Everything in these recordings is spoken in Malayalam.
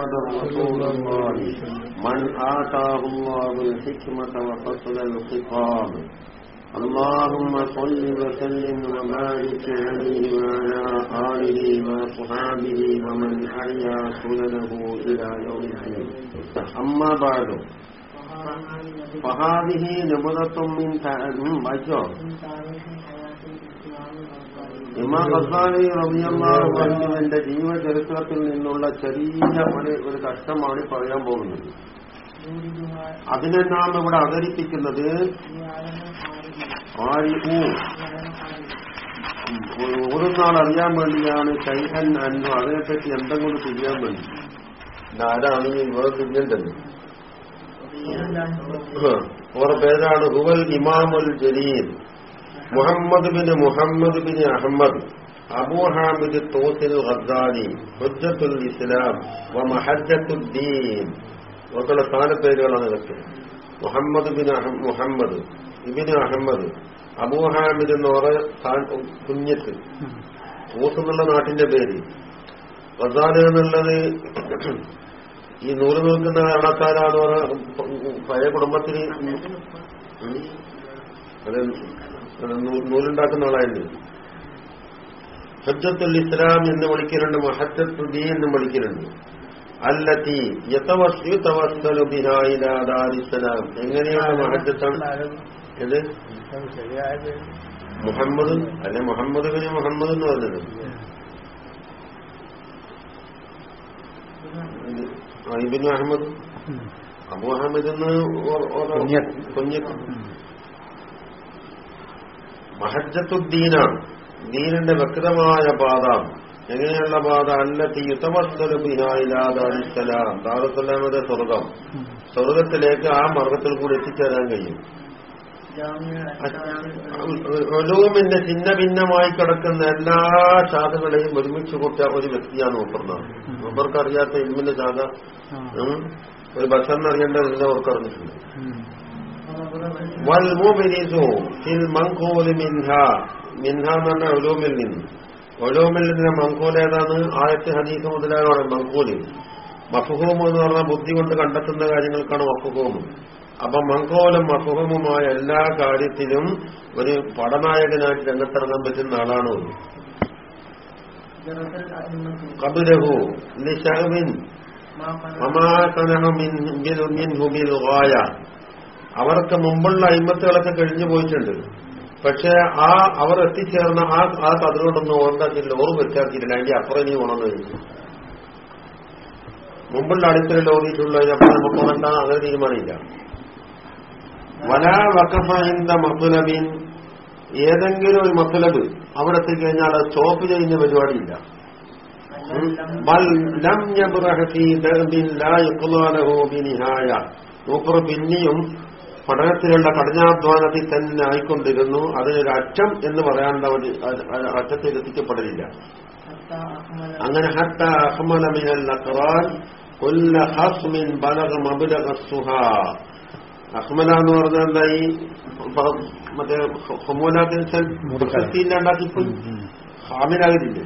محمد رسول الله. من آتاه الله الحكمة وفصل الخطاب. اللهم صل وسلم وبارك عليه وعلى آله وصحابه ومن أحيا سننه إلى يوم الدين. أما بعد. فهذه نبذة من تعلم ഇമാം അൻഹുവിന്റെ ജീവചരിത്രത്തിൽ നിന്നുള്ള ചെറിയ ഒരു ഒരു കഷ്ടമാണ് പറയാൻ പോകുന്നത്. അതിനെ നാം ഇവിടെ അവതരിപ്പിക്കുന്നത് ആരിഹു ഒരു നാൾ അറിയാൻ വേണ്ടിയാണ് ചൈഹൻ അന്നു അതിനെപ്പറ്റി എന്തെങ്കിലും തിരിയാൻ വേണ്ടി. ആരാണ് ഈ ഇവിടെ തിരിയേണ്ടത് ഓരോ പേരാണ് ഹുവൽ ഇമാമുൽ Jaleel. Muhammad bin Muhammad bin Ahmad Abu Hamid ഹസാനി ഹുജത്തുൽ ഹുജ്ജത്തുൽ ഇസ്ലാം വ മഹജ്ജത്തുദ്ദീൻ ഒക്കെയുള്ള സ്ഥാനപ്പേരുകളാണ് ഇതൊക്കെ. Muhammad bin Muhammad ibn Ahmad Abu Hamid എന്ന് പറഞ്ഞ കുഞ്ഞത്ത്. ഓസ് എന്നുള്ള നാട്ടിന്റെ പേര്. ഖസാലി എന്നുള്ളത് ഈ നൂൽ നിൽക്കുന്ന കാരണക്കാരാന്ന് പറഞ്ഞ പഴയ കുടുംബത്തിന് അത്. നൂലുണ്ടാക്കുന്ന ആളായിരുന്നു. ഹജ്ജത്തുൽ ഇസ്ലാം എന്ന് വിളിക്കലുണ്ട് മഹജത്തുദ്ദീൻ എന്ന് വിളിക്കലുണ്ട്. അല്ലത്തി യത്തവസ്തുതവസ്തലുബിഹായിലാദാരിസ്സലാം എങ്ങനെയാണ് മഹജത്താണ് ഇത് മുഹമ്മദ്? അല്ലെ മുഹമ്മദ് പിന്നെ മുഹമ്മദ് എന്ന് പറഞ്ഞത്. ഇബിന് അഹമ്മദ്. അബു അഹമ്മദ് എന്ന് കുഞ്ഞത്ത് മഹജത്തുദ്ദീനാണ് ദീനിന്റെ വ്യക്തമായ പാത. എങ്ങനെയുള്ള പാത? അല്ലത്തി യുത്തമസ്തലുബിനായിലാദാലിസ്സലാം ദാറുസലാമയുടെ സ്വർഗം. സ്വർഗത്തിലേക്ക് ആ മാർഗത്തിൽ കൂടി എത്തിച്ചേരാൻ കഴിയും. ഒലൂമിന്റെ ചിന്ന ഭിന്നമായി കിടക്കുന്ന എല്ലാ ശാഖകളെയും ഒരുമിച്ച് കൂട്ടിയ ഒരു വ്യക്തിയാണ് മൂപ്പർന്നാണ് മൂപ്പർക്ക് അറിയാത്ത ഇൽമിന്റെ ശാഖ. ഒരു ഭക്ഷണം അറിയേണ്ടതില്ല അവർക്ക് അറിഞ്ഞിട്ടുണ്ട് വൽമുബിരിസു ഫിൽ മങ്കൂലി മിൻഹ. മിൻഹ എന്ന് പറഞ്ഞ നിന്ന്. ഒലൂമിൽ നിന്ന് മങ്കൂൽ ഏതാണ്? ആദ്യത്തെ ഹദീസ് മുതലാണ് മങ്കൂലി. മഫുഹൂം എന്ന് പറഞ്ഞാൽ ബുദ്ധി കൊണ്ട് കണ്ടെത്തുന്ന കാര്യങ്ങൾക്കാണ് മഫഹൂം അപ്പൊ മങ്കോലും മഫുഹൂമുമായ എല്ലാ കാര്യത്തിലും ഒരു പടനായകനായിട്ട് രംഗത്തിറങ്ങാൻ പറ്റുന്ന ആളാണ് കബുലഹു ലിഷഹുവിൻ അവർക്ക് മുമ്പുള്ള അയിമത്തുകളൊക്കെ കഴിഞ്ഞു പോയിട്ടുണ്ട്. പക്ഷെ ആ അവർ എത്തിച്ചേർന്ന ആ ആ കതിരോടൊന്നും ഓർമ്മിച്ചില്ല ഓർവ് വെച്ചാക്കിയിട്ടില്ല അതിന്റെ അപ്പുറം ഇനി ഉണർന്നു കഴിഞ്ഞു മുമ്പുള്ള അടിത്തറയിൽ ഓടിയിട്ടുള്ള അതിനപ്പുറം നമുക്ക് പോകണ്ട അങ്ങനെ തീരുമാനമില്ല. വലാ വക്കഫിന്റെ മസുലബിൻ. ഏതെങ്കിലും ഒരു മസുലബ് അവിടെ എത്തിക്കഴിഞ്ഞാൽ അത് സ്റ്റോപ്പ് ചെയ്യുന്ന പരിപാടിയില്ല. മൂപ്പർ പിന്നെയും പഠനത്തിലുള്ള കഠിനാധ്വാനത്തിൽ തന്നെ ആയിക്കൊണ്ടിരുന്നു. അതിനൊരു അറ്റം എന്ന് പറയാനുള്ള അവർ അറ്റത്തിൽ എത്തിക്കപ്പെടലില്ല. അങ്ങനെ ഹത്ത അഹ്മലമിനൽ അഖറാൻ കൊല്ല ഹസ്മിൻ ബലക മബുലക സുഹ. അഹ്മല എന്ന് പറഞ്ഞാൽ എന്തായി മറ്റേ ഹൊമോലാത്തില്ലാണ്ടാക്കിപ്പോയി ഹാമിലാകത്തില്ലേ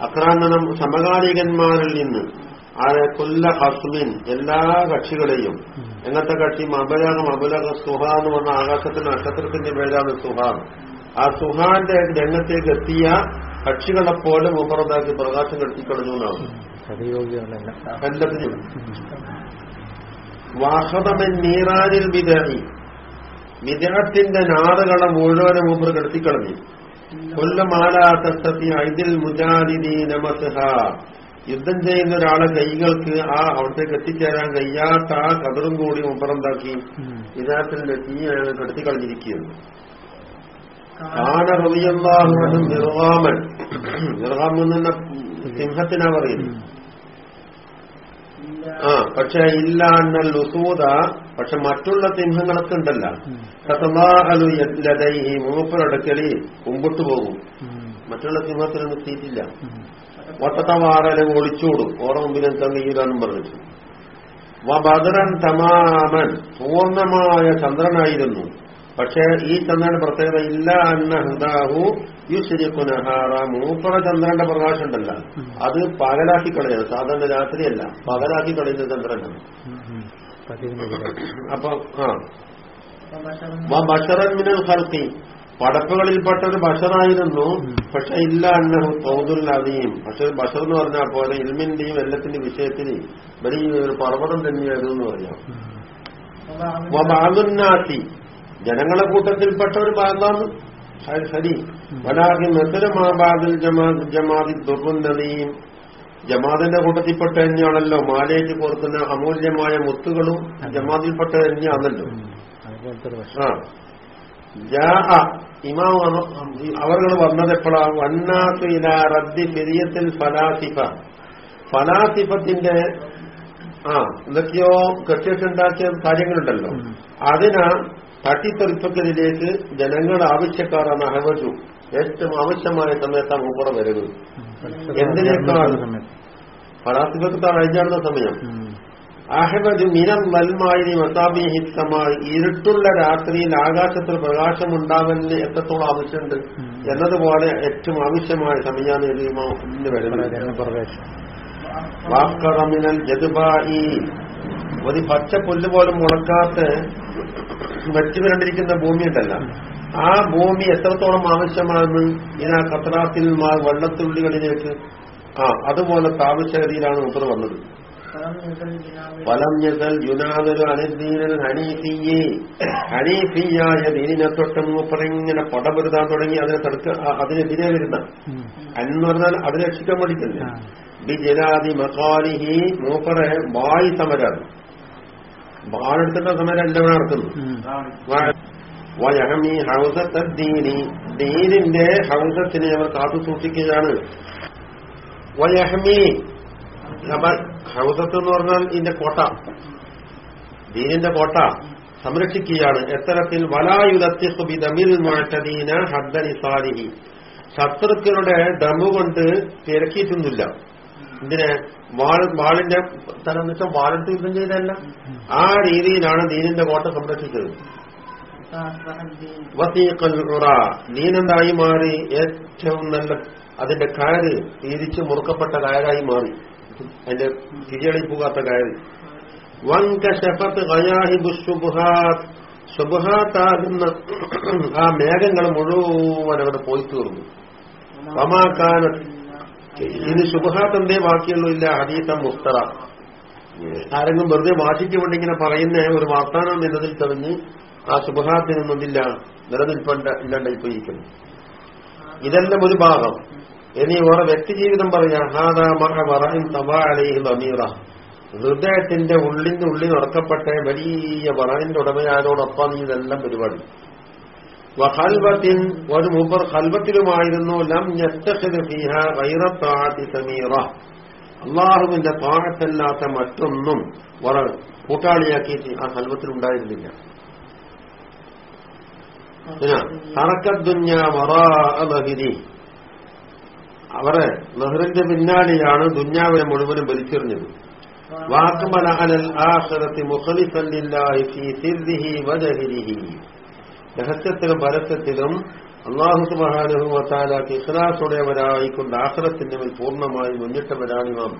അക്രാന്തനം സമകാലികന്മാരിൽ നിന്ന് ആരെ കൊല്ല ഹസ്മിൻ എല്ലാ കക്ഷികളെയും. എങ്ങനത്തെ കക്ഷി മബലകം മബലക സുഹ എന്ന് പറഞ്ഞ ആകാശത്തിന്റെ നക്ഷത്രത്തിന്റെ പേരാണ് സുഹ. ആ സുഹാന്റെ രംഗത്തേക്ക് എത്തിയ കക്ഷികളെ പോലെ മുമ്പറതാക്കി പ്രകാശം കെട്ടിക്കളഞ്ഞു എന്നാണ്. വാഹതമൻ നീറാനിൽ വിതറി വിദേഹത്തിന്റെ നാറുകളെ മുഴുവനും മുമ്പ് കെടുത്തിക്കളഞ്ഞു കൊല്ലമാലാത്തത്തി ഐതിൽ മുജാദിദീനമസ്ഹ യുദ്ധം ചെയ്യുന്ന ഒരാളെ കൈകൾക്ക് ആ അവിടത്തേക്ക് എത്തിച്ചേരാൻ കഴിയാത്ത ആ കബറും കൂടി ഉപ്പറന്താക്കി വിദേഹത്തിന്റെ തീ അയാൾ കെടുത്തിക്കളഞ്ഞിരിക്കുകയാണ്. കാന റബിയല്ലാഹുവനും നിർവാമൻ നിർവാമൻ എന്ന സിംഹത്തിനാ പറയുന്നു ആ പക്ഷെ ഇല്ല എന്നൽ ലുസൂത പക്ഷെ മറ്റുള്ള സിംഹങ്ങളൊക്കെ ഉണ്ടല്ല. കഥമാലു മൂപ്പരടക്കലി കുമ്പിട്ടു പോകും. മറ്റുള്ള സിംഹത്തിനൊന്നും എത്തിയിട്ടില്ല ഒത്തത്തവാറലെ ഒളിച്ചോടും. ഓറ മുമ്പിൽ എന്താ കഴിയില്ലാന്നും പറഞ്ഞിട്ട് വ ബദറൻ തമാമൻ. പൂർണമായ ചന്ദ്രനായിരുന്നു. പക്ഷേ ഈ ചന്ദ്രന്റെ പ്രത്യേകത ഇല്ല അന്ന ഹുദാഹു യുശരിക്കുനഹാറ മൂപ്പറ ചന്ദ്രന്റെ പ്രകാശം ഉണ്ടല്ല അത് പകലാക്കി കളയുന്നത്. സാധാരണ രാത്രിയല്ല. പകലാക്കി കളയുന്ന ചന്ദ്രനാണ്. അപ്പൊ ആ. ബഷറൻ മിനൽ ഹൽക്കി പടപ്പുകളിൽപ്പെട്ട ഒരു ബഷറായിരുന്നു പക്ഷെ ഇല്ല അന്നഹു തൗദുല്ലതീം പക്ഷെ ബഷർ എന്ന് പറഞ്ഞാൽ പോലെ ഇൽമിന്റെയും എല്ലാത്തിന്റെ വിഷയത്തിൽ വലിയ ഒരു പർവതം തന്നെയായിരുന്നു എന്ന് പറയാം. ബാഗുന്നാത്തി ജനങ്ങളെ കൂട്ടത്തിൽപ്പെട്ട ഒരു ഭാഗമാണ് ശരി വലാഹി ജമാദ് ജമാതി ദുർഗുന്നതിയും ജമാദിന്റെ കൂട്ടത്തിൽപ്പെട്ട തന്നെയാണല്ലോ മാലയേറ്റ് കോർക്കുന്ന അമൂല്യമായ മുത്തുകളും ജമാതിൽപ്പെട്ട തന്നെയാണല്ലോ. ആ. ജാ ഇമാം അവർ വന്നത് എപ്പോഴാ? വന്നാസ് ഇല റദ്ദി ഫിരിയത്തിൽ ഫലാസിഫ. ഫലാസിഫത്തിന്റെ ആ എന്തൊക്കെയോ കെട്ടിട്ടുണ്ടാക്കിയ കാര്യങ്ങളുണ്ടല്ലോ. അതിനാ തട്ടിത്തെറിപ്പക്കലിലേക്ക് ജനങ്ങൾ ആവശ്യക്കാരാണ് അഹവജു ഏറ്റവും ആവശ്യമായ സമയത്താണ് മൂപ്പറ വരുന്നത് എന്തിനേക്കാൾ ഫലാസിഫത്ത് കഴിഞ്ഞാടുന്ന സമയം. അഹബദ് മിനം വൽമായി മസാബിഹിത്തമായി ഇരുട്ടുള്ള രാത്രിയിൽ ആകാശത്തിൽ പ്രകാശമുണ്ടാവലിന് എത്രത്തോളം ആവശ്യമുണ്ട് എന്നതുപോലെ ഏറ്റവും ആവശ്യമായ സമയമാണ് ഇതിന് വരുന്നത്. വാക്കറമിനൽ ജതുബായി ഒരു പച്ച പുല്ല് പോലും മുളക്കാത്ത വെച്ചു വരണ്ടിരിക്കുന്ന ഭൂമി ഉണ്ടല്ല. ആ ഭൂമി എത്രത്തോളം ആവശ്യമാണ്? ഇതിനാ കത്രാത്തിൽ വെള്ളത്തുള്ളികളിലേക്ക്. ആ അതുപോലെ ആവശ്യകതയിലാണ് മുപ്പത് വന്നത്. ഫലം ഞതൽ യുനാദരു അനുദീനൻ ഹനീഫിയെ ഹനീഫിയായ. ദീനിനെ തൊട്ട് പറഞ്ഞിങ്ങനെ പടപെടുത്താൻ തുടങ്ങി അതിനെ തടുക്ക അതിനെതിരെ വരുന്ന. എന്ന് പറഞ്ഞാൽ അത് രക്ഷിക്കാൻ പഠിക്കുന്നില്ല ബി ജലാദി മസാലിഹി മൂപ്പറെ വായി സമരാണ്. വാഴെടുക്കുന്ന സമരം എന്റെ നടത്തുന്നു വയഹമി ഹൗസത്ത് ദീനി ദീനിന്റെ ഹൗസത്തിനെ അവർ കാത്തു സൂക്ഷിക്കുകയാണ്. വയഹമി ഹൗസത്ത് എന്ന് പറഞ്ഞാൽ ഇതിന്റെ കോട്ട. ദീനിന്റെ കോട്ട സംരക്ഷിക്കുകയാണ്. എത്തരത്തിൽ വലായുലത്തിസുബിതമിൽ മാറ്റദീന ഹദ്ദനിസാരിഹി ശത്രുക്കളുടെ ദമുകൊണ്ട് തിരക്കിയിട്ടൊന്നുമില്ല. ഇതിനെ വാൾ വാളിന്റെ തരം എന്ന് വെച്ചാൽ വാളിട്ട് യുദ്ധം ചെയ്തല്ല ആ രീതിയിലാണ് ദീനിന്റെ കോട്ട സംരക്ഷിച്ചത്. ദീനെന്തായി മാറി? ഏറ്റവും നല്ല അതിന്റെ കയറ് തിരിച്ച് മുറുക്കപ്പെട്ട കയറായി മാറി. അതിന്റെ തിരിയളി പോകാത്ത കയറ് വങ്കശപത്ത് ഗയാഹിബു ശുബുഹാത്ത് ശുബുഹാത്താകുന്ന ആ മേഘങ്ങൾ മുഴുവൻ അവിടെ പോയി തീർന്നു. വമാക്കാനത്ത് ഇത് ശുബഹാത്ത് എന്തേ ബാക്കിയുള്ളൂ? ഇല്ല ഹദീസ മുസ്തറ ആരെങ്കിലും വെറുതെ വാശിക്ക് പറയുന്ന ഒരു വാർത്താനം നിലനിൽത്തറിഞ്ഞ് ആ ശുബഹാത്തിനൊന്നുമില്ല നിലനിൽപ്പണ്ട ഇല്ലാണ്ടായി പോയിരിക്കുന്നു ഇതെല്ലാം ഒരു ഭാഗം. വേറെ വ്യക്തി ജീവിതം അമീറ ഹൃദയത്തിന്റെ ഉള്ളിന്റെ ഉള്ളിൽ ഉറക്കപ്പെട്ട വലിയ വറവിന്റെ ഉടമയാരോടൊപ്പം ഇതെല്ലാം പരിപാടി. വഹൽവത്തിൻ ഒരു മൂപ്പർ ഹൽവത്തിലുമായിരുന്നു ലം സമീറ. അള്ളാഹുവിന്റെ പാകത്തല്ലാത്ത മറ്റൊന്നും വറ കൂട്ടാളിയാക്കിയിട്ട് ആ ഹൽവത്തിൽ ഉണ്ടായിരുന്നില്ല പിന്നെ തറക്കദ്ദുഞ്ഞ മറാഹിരി അവരെ നെഹ്റിന്റെ പിന്നാലെയാണ് ദുഞ്ഞാവിനെ മുഴുവനും വലിച്ചെറിഞ്ഞത്. വാക്കുമല രഹസ്യത്തിലും പരസ്യത്തിലും അള്ളാഹു സുബാനുഭവത്താലാക്കി ഇഖ്ലാസുടയവരായിക്കൊണ്ട് ആഹ്റത്തിന്റെ മേൽ പൂർണമായി മുന്നിട്ടവരാണ് ഇമാം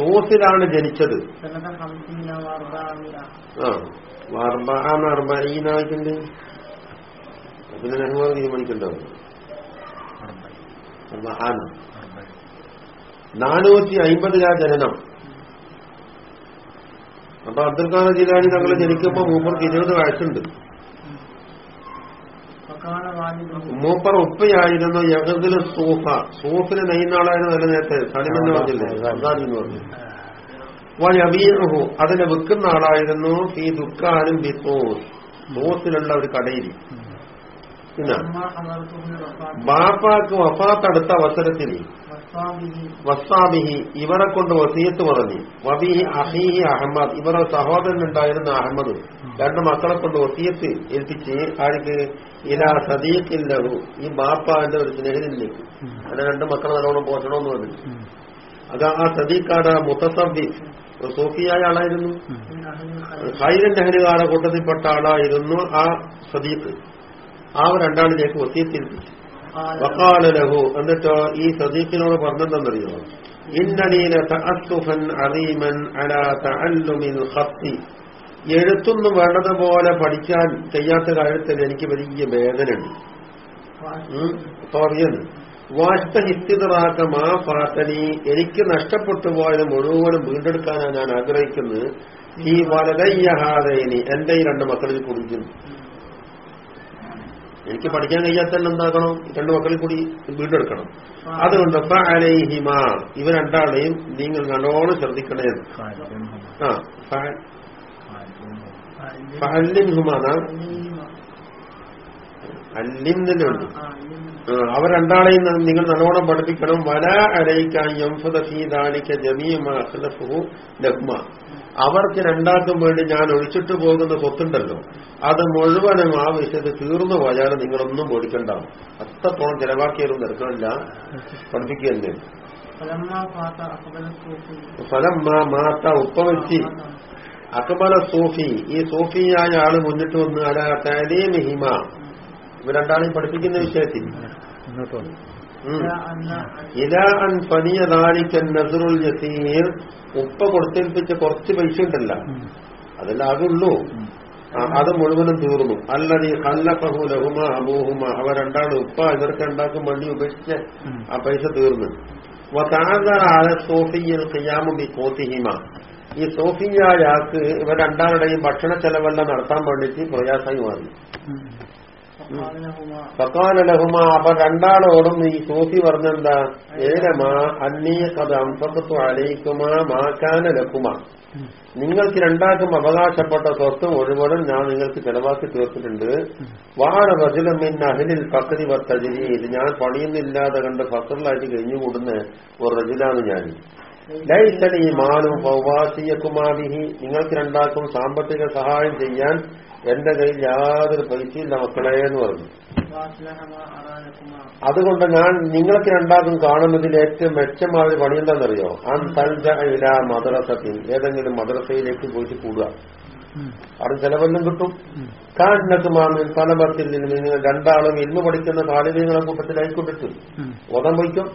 തോസിലാണ് ജനിച്ചത്. ആ വാർബ ആ നർബ അർബീനായിട്ടുണ്ട് അതിന് ഞങ്ങൾ തീരുമാനിക്കേണ്ടത് അർബാൻ നാനൂറ്റി അയിമ്പതിലാ ജനനം. അപ്പൊ അബ്ദുൽ ഖാദർ ജിലാനി തങ്ങൾ ജനിക്കുമ്പോ മൂപ്പർക്ക് ഇരുപത് വയസ്സുണ്ട്. മൂപ്പർ ഉപ്പയായിരുന്നു യഹദിൽ സൂഫ. സൂഫിന് നെയ്യുന്നാളായിരുന്നു നല്ല നേരത്തെ. സലിമെന്ന് പറഞ്ഞില്ലേ? സർദാരി എന്ന് പറഞ്ഞു വയബീഹു. അതിനെ വിൽക്കുന്ന ആളായിരുന്നു ഈ ദുഃഖാനും ബിത്തോസ് സൂസിലുള്ള ഒരു കടയിൽ പിന്നെ ബാപ്പാക്ക് വഫാത്തടുത്ത അവസരത്തിൽ വസ്താബിഹി ഇവരെ കൊണ്ട് വസീയത്ത് പറഞ്ഞു. വബിഹി അഹീഹി അഹമ്മദ്. ഇവരുടെ സഹോദരൻ ഉണ്ടായിരുന്ന അഹമ്മദ് രണ്ട് മക്കളെ കൊണ്ട് വസീയത്ത് ഏൽപ്പിച്ച് ആർക്ക് ഇലാ സദീഖില്ലഹു ഈ ബാപ്പാന്റെ ഒരു സ്നേഹിതനിലേക്ക് അങ്ങനെ രണ്ട് മക്കളെ നല്ലോണം പോറ്റണമെന്ന് പറഞ്ഞു. അത് ആ സദീഖാണ് മുത്തസബി സൂഫിയായ ആളായിരുന്നു. ഹൈരന്റെ ഹരികാര കൂട്ടത്തിൽപ്പെട്ട ആളായിരുന്നു ആ സദീഖ്. ആ രണ്ടാളിലേക്ക് വസീത്തിരിപ്പിച്ചു വക്കാല ലഹു. എന്നിട്ടോ ഈ സദീഖിനോട് പറഞ്ഞെന്തെന്നറിയോ? ഇന്നലീന തഅസ്സുഫൻ അറീമൻ അലാ തഅല്ലുമിൽ ഖത്തി. എഴുത്തൊന്നും വേണ്ടതുപോലെ പഠിക്കാൻ ചെയ്യാത്ത കാര്യത്തിൽ എനിക്ക് വലിയ വേദനയുണ്ട്. പറയുന്നു വാഷ്ട ഹിസ്തിതറാക്ക മാ ഫാത്തനി. എനിക്ക് നഷ്ടപ്പെട്ടു പോയത് മുഴുവനും വീണ്ടെടുക്കാനാണ് ഞാൻ ആഗ്രഹിക്കുന്നത്. ഈ വലതയ്യഹാദയനി എന്റെ ഈ രണ്ട് മക്കളിൽ കുടിക്കുന്നു എനിക്ക് പഠിക്കാൻ കഴിയാത്തന്നെ എന്താക്കണം? രണ്ടു മക്കളിൽ കൂടി വീണ്ടെടുക്കണം. അതുകൊണ്ട് ഫഅലൈഹിമ ഇവ രണ്ടാളെയും നിങ്ങൾ നല്ലോണം ശ്രദ്ധിക്കണേ. ആ ഫഅല്ലിംഹുമാണ് അല്ലിന്നുണ്ട് അവർ രണ്ടാളെയും നിങ്ങൾ നല്ലോണം പഠിപ്പിക്കണം. വല അരയിക്കാൻ ജമീമ ജമീമഹു ലഹ്മ. അവർക്ക് രണ്ടാക്കും വേണ്ടി ഞാൻ ഒഴിച്ചിട്ട് പോകുന്ന സ്വത്തുണ്ടല്ലോ. അത് മുഴുവനും ആ വിഷയത്തിൽ തീർന്നു പോയാൽ നിങ്ങളൊന്നും പേടിക്കണ്ടാവും അത്രത്തോളം ചെലവാക്കിയാലും നിരക്കണില്ല പഠിപ്പിക്കുകയല്ലേ? ഫലം മാത്ത ഉപ്പവച്ചി. അക്ബല സൂഫി. ഈ സൂഫിയായ ആൾ മുന്നിട്ട് വന്ന് അല തലീമിഹിമ ഇവ രണ്ടാളെയും പഠിപ്പിക്കുന്ന വിഷയത്തിൽ. ഇല അൻ പനിയതാലിക്കൻ നസറുൽ ജസീർ ഉപ്പ കൊടുത്തേൽപ്പിച്ച കുറച്ച് പൈസ ഉണ്ടല്ല. അതെല്ലാം അതുള്ളൂ അത് മുഴുവനും തീർന്നു. അല്ലതി ഹല്ലഫഹു ലഹുമ അബൂഹുമ. അവ രണ്ടാളും ഉപ്പ ഇവർക്ക് ഉണ്ടാക്കും വണ്ടി ഉപേക്ഷിച്ച് ആ പൈസ തീർന്നു. സോഫിയൽ ഖിയാമുബി കോത്തിഹിമ ഈ സോഫിയായാൾക്ക് ഇവ രണ്ടാളുടെയും ഭക്ഷണ ചെലവെല്ലാം നടത്താൻ വേണ്ടിയിട്ട് പ്രയാസമായി മാറി. ഫക്കാന ലഹുമ അപ്പൊ രണ്ടാളോടും ഈ സൂഫി പറഞ്ഞെന്താ? ഏരമാ അന്നീ കഥ അംസത്തു അലയിക്കുമാ മാക്കാന ലക്കുമ നിങ്ങൾക്ക് രണ്ടാക്കും അവകാശപ്പെട്ട സ്വത്ത് മുഴുവനും ഞാൻ നിങ്ങൾക്ക് ചെലവാക്കി തീർത്തിട്ടുണ്ട്. വാണ റജുലമിൻ അഹിലിൽ ഫക്രി ഇത് ഞാൻ പണിയുന്നില്ലാതെ കണ്ട് ഫസറിലായിട്ട് കഴിഞ്ഞുകൂടുന്ന ഒരു റജിലാണ് ഞാൻ. ലൈസലി മാലും പൗവാസിയക്കുമാവിഹി നിങ്ങൾക്ക് രണ്ടാക്കും സാമ്പത്തിക സഹായം ചെയ്യാൻ എന്റെ കയ്യിൽ യാതൊരു പൈസയില്ല മക്കളെ എന്ന് പറഞ്ഞു. അതുകൊണ്ട് ഞാൻ നിങ്ങൾക്ക് രണ്ടാക്കും കാണുന്നതിൽ ഏറ്റവും മെച്ചമായ ഒരു പണി എന്താണെന്നറിയോ? അൻ തൽജ മദ്രസത്തിൽ ഏതെങ്കിലും മദ്രസയിലേക്ക് പോയിട്ട് കൂടുക. അത് ചെലവെല്ലാം കിട്ടും. കാട്ടിനൊക്കെ മാമിൽ പലമത്തിൽ നിന്ന് നിങ്ങൾ രണ്ടാളും ഇന്ന് പഠിക്കുന്ന താലിബീങ്ങളെ കൂട്ടത്തിലായിക്കൊണ്ടിട്ട് ഓതം വയ്ക്കും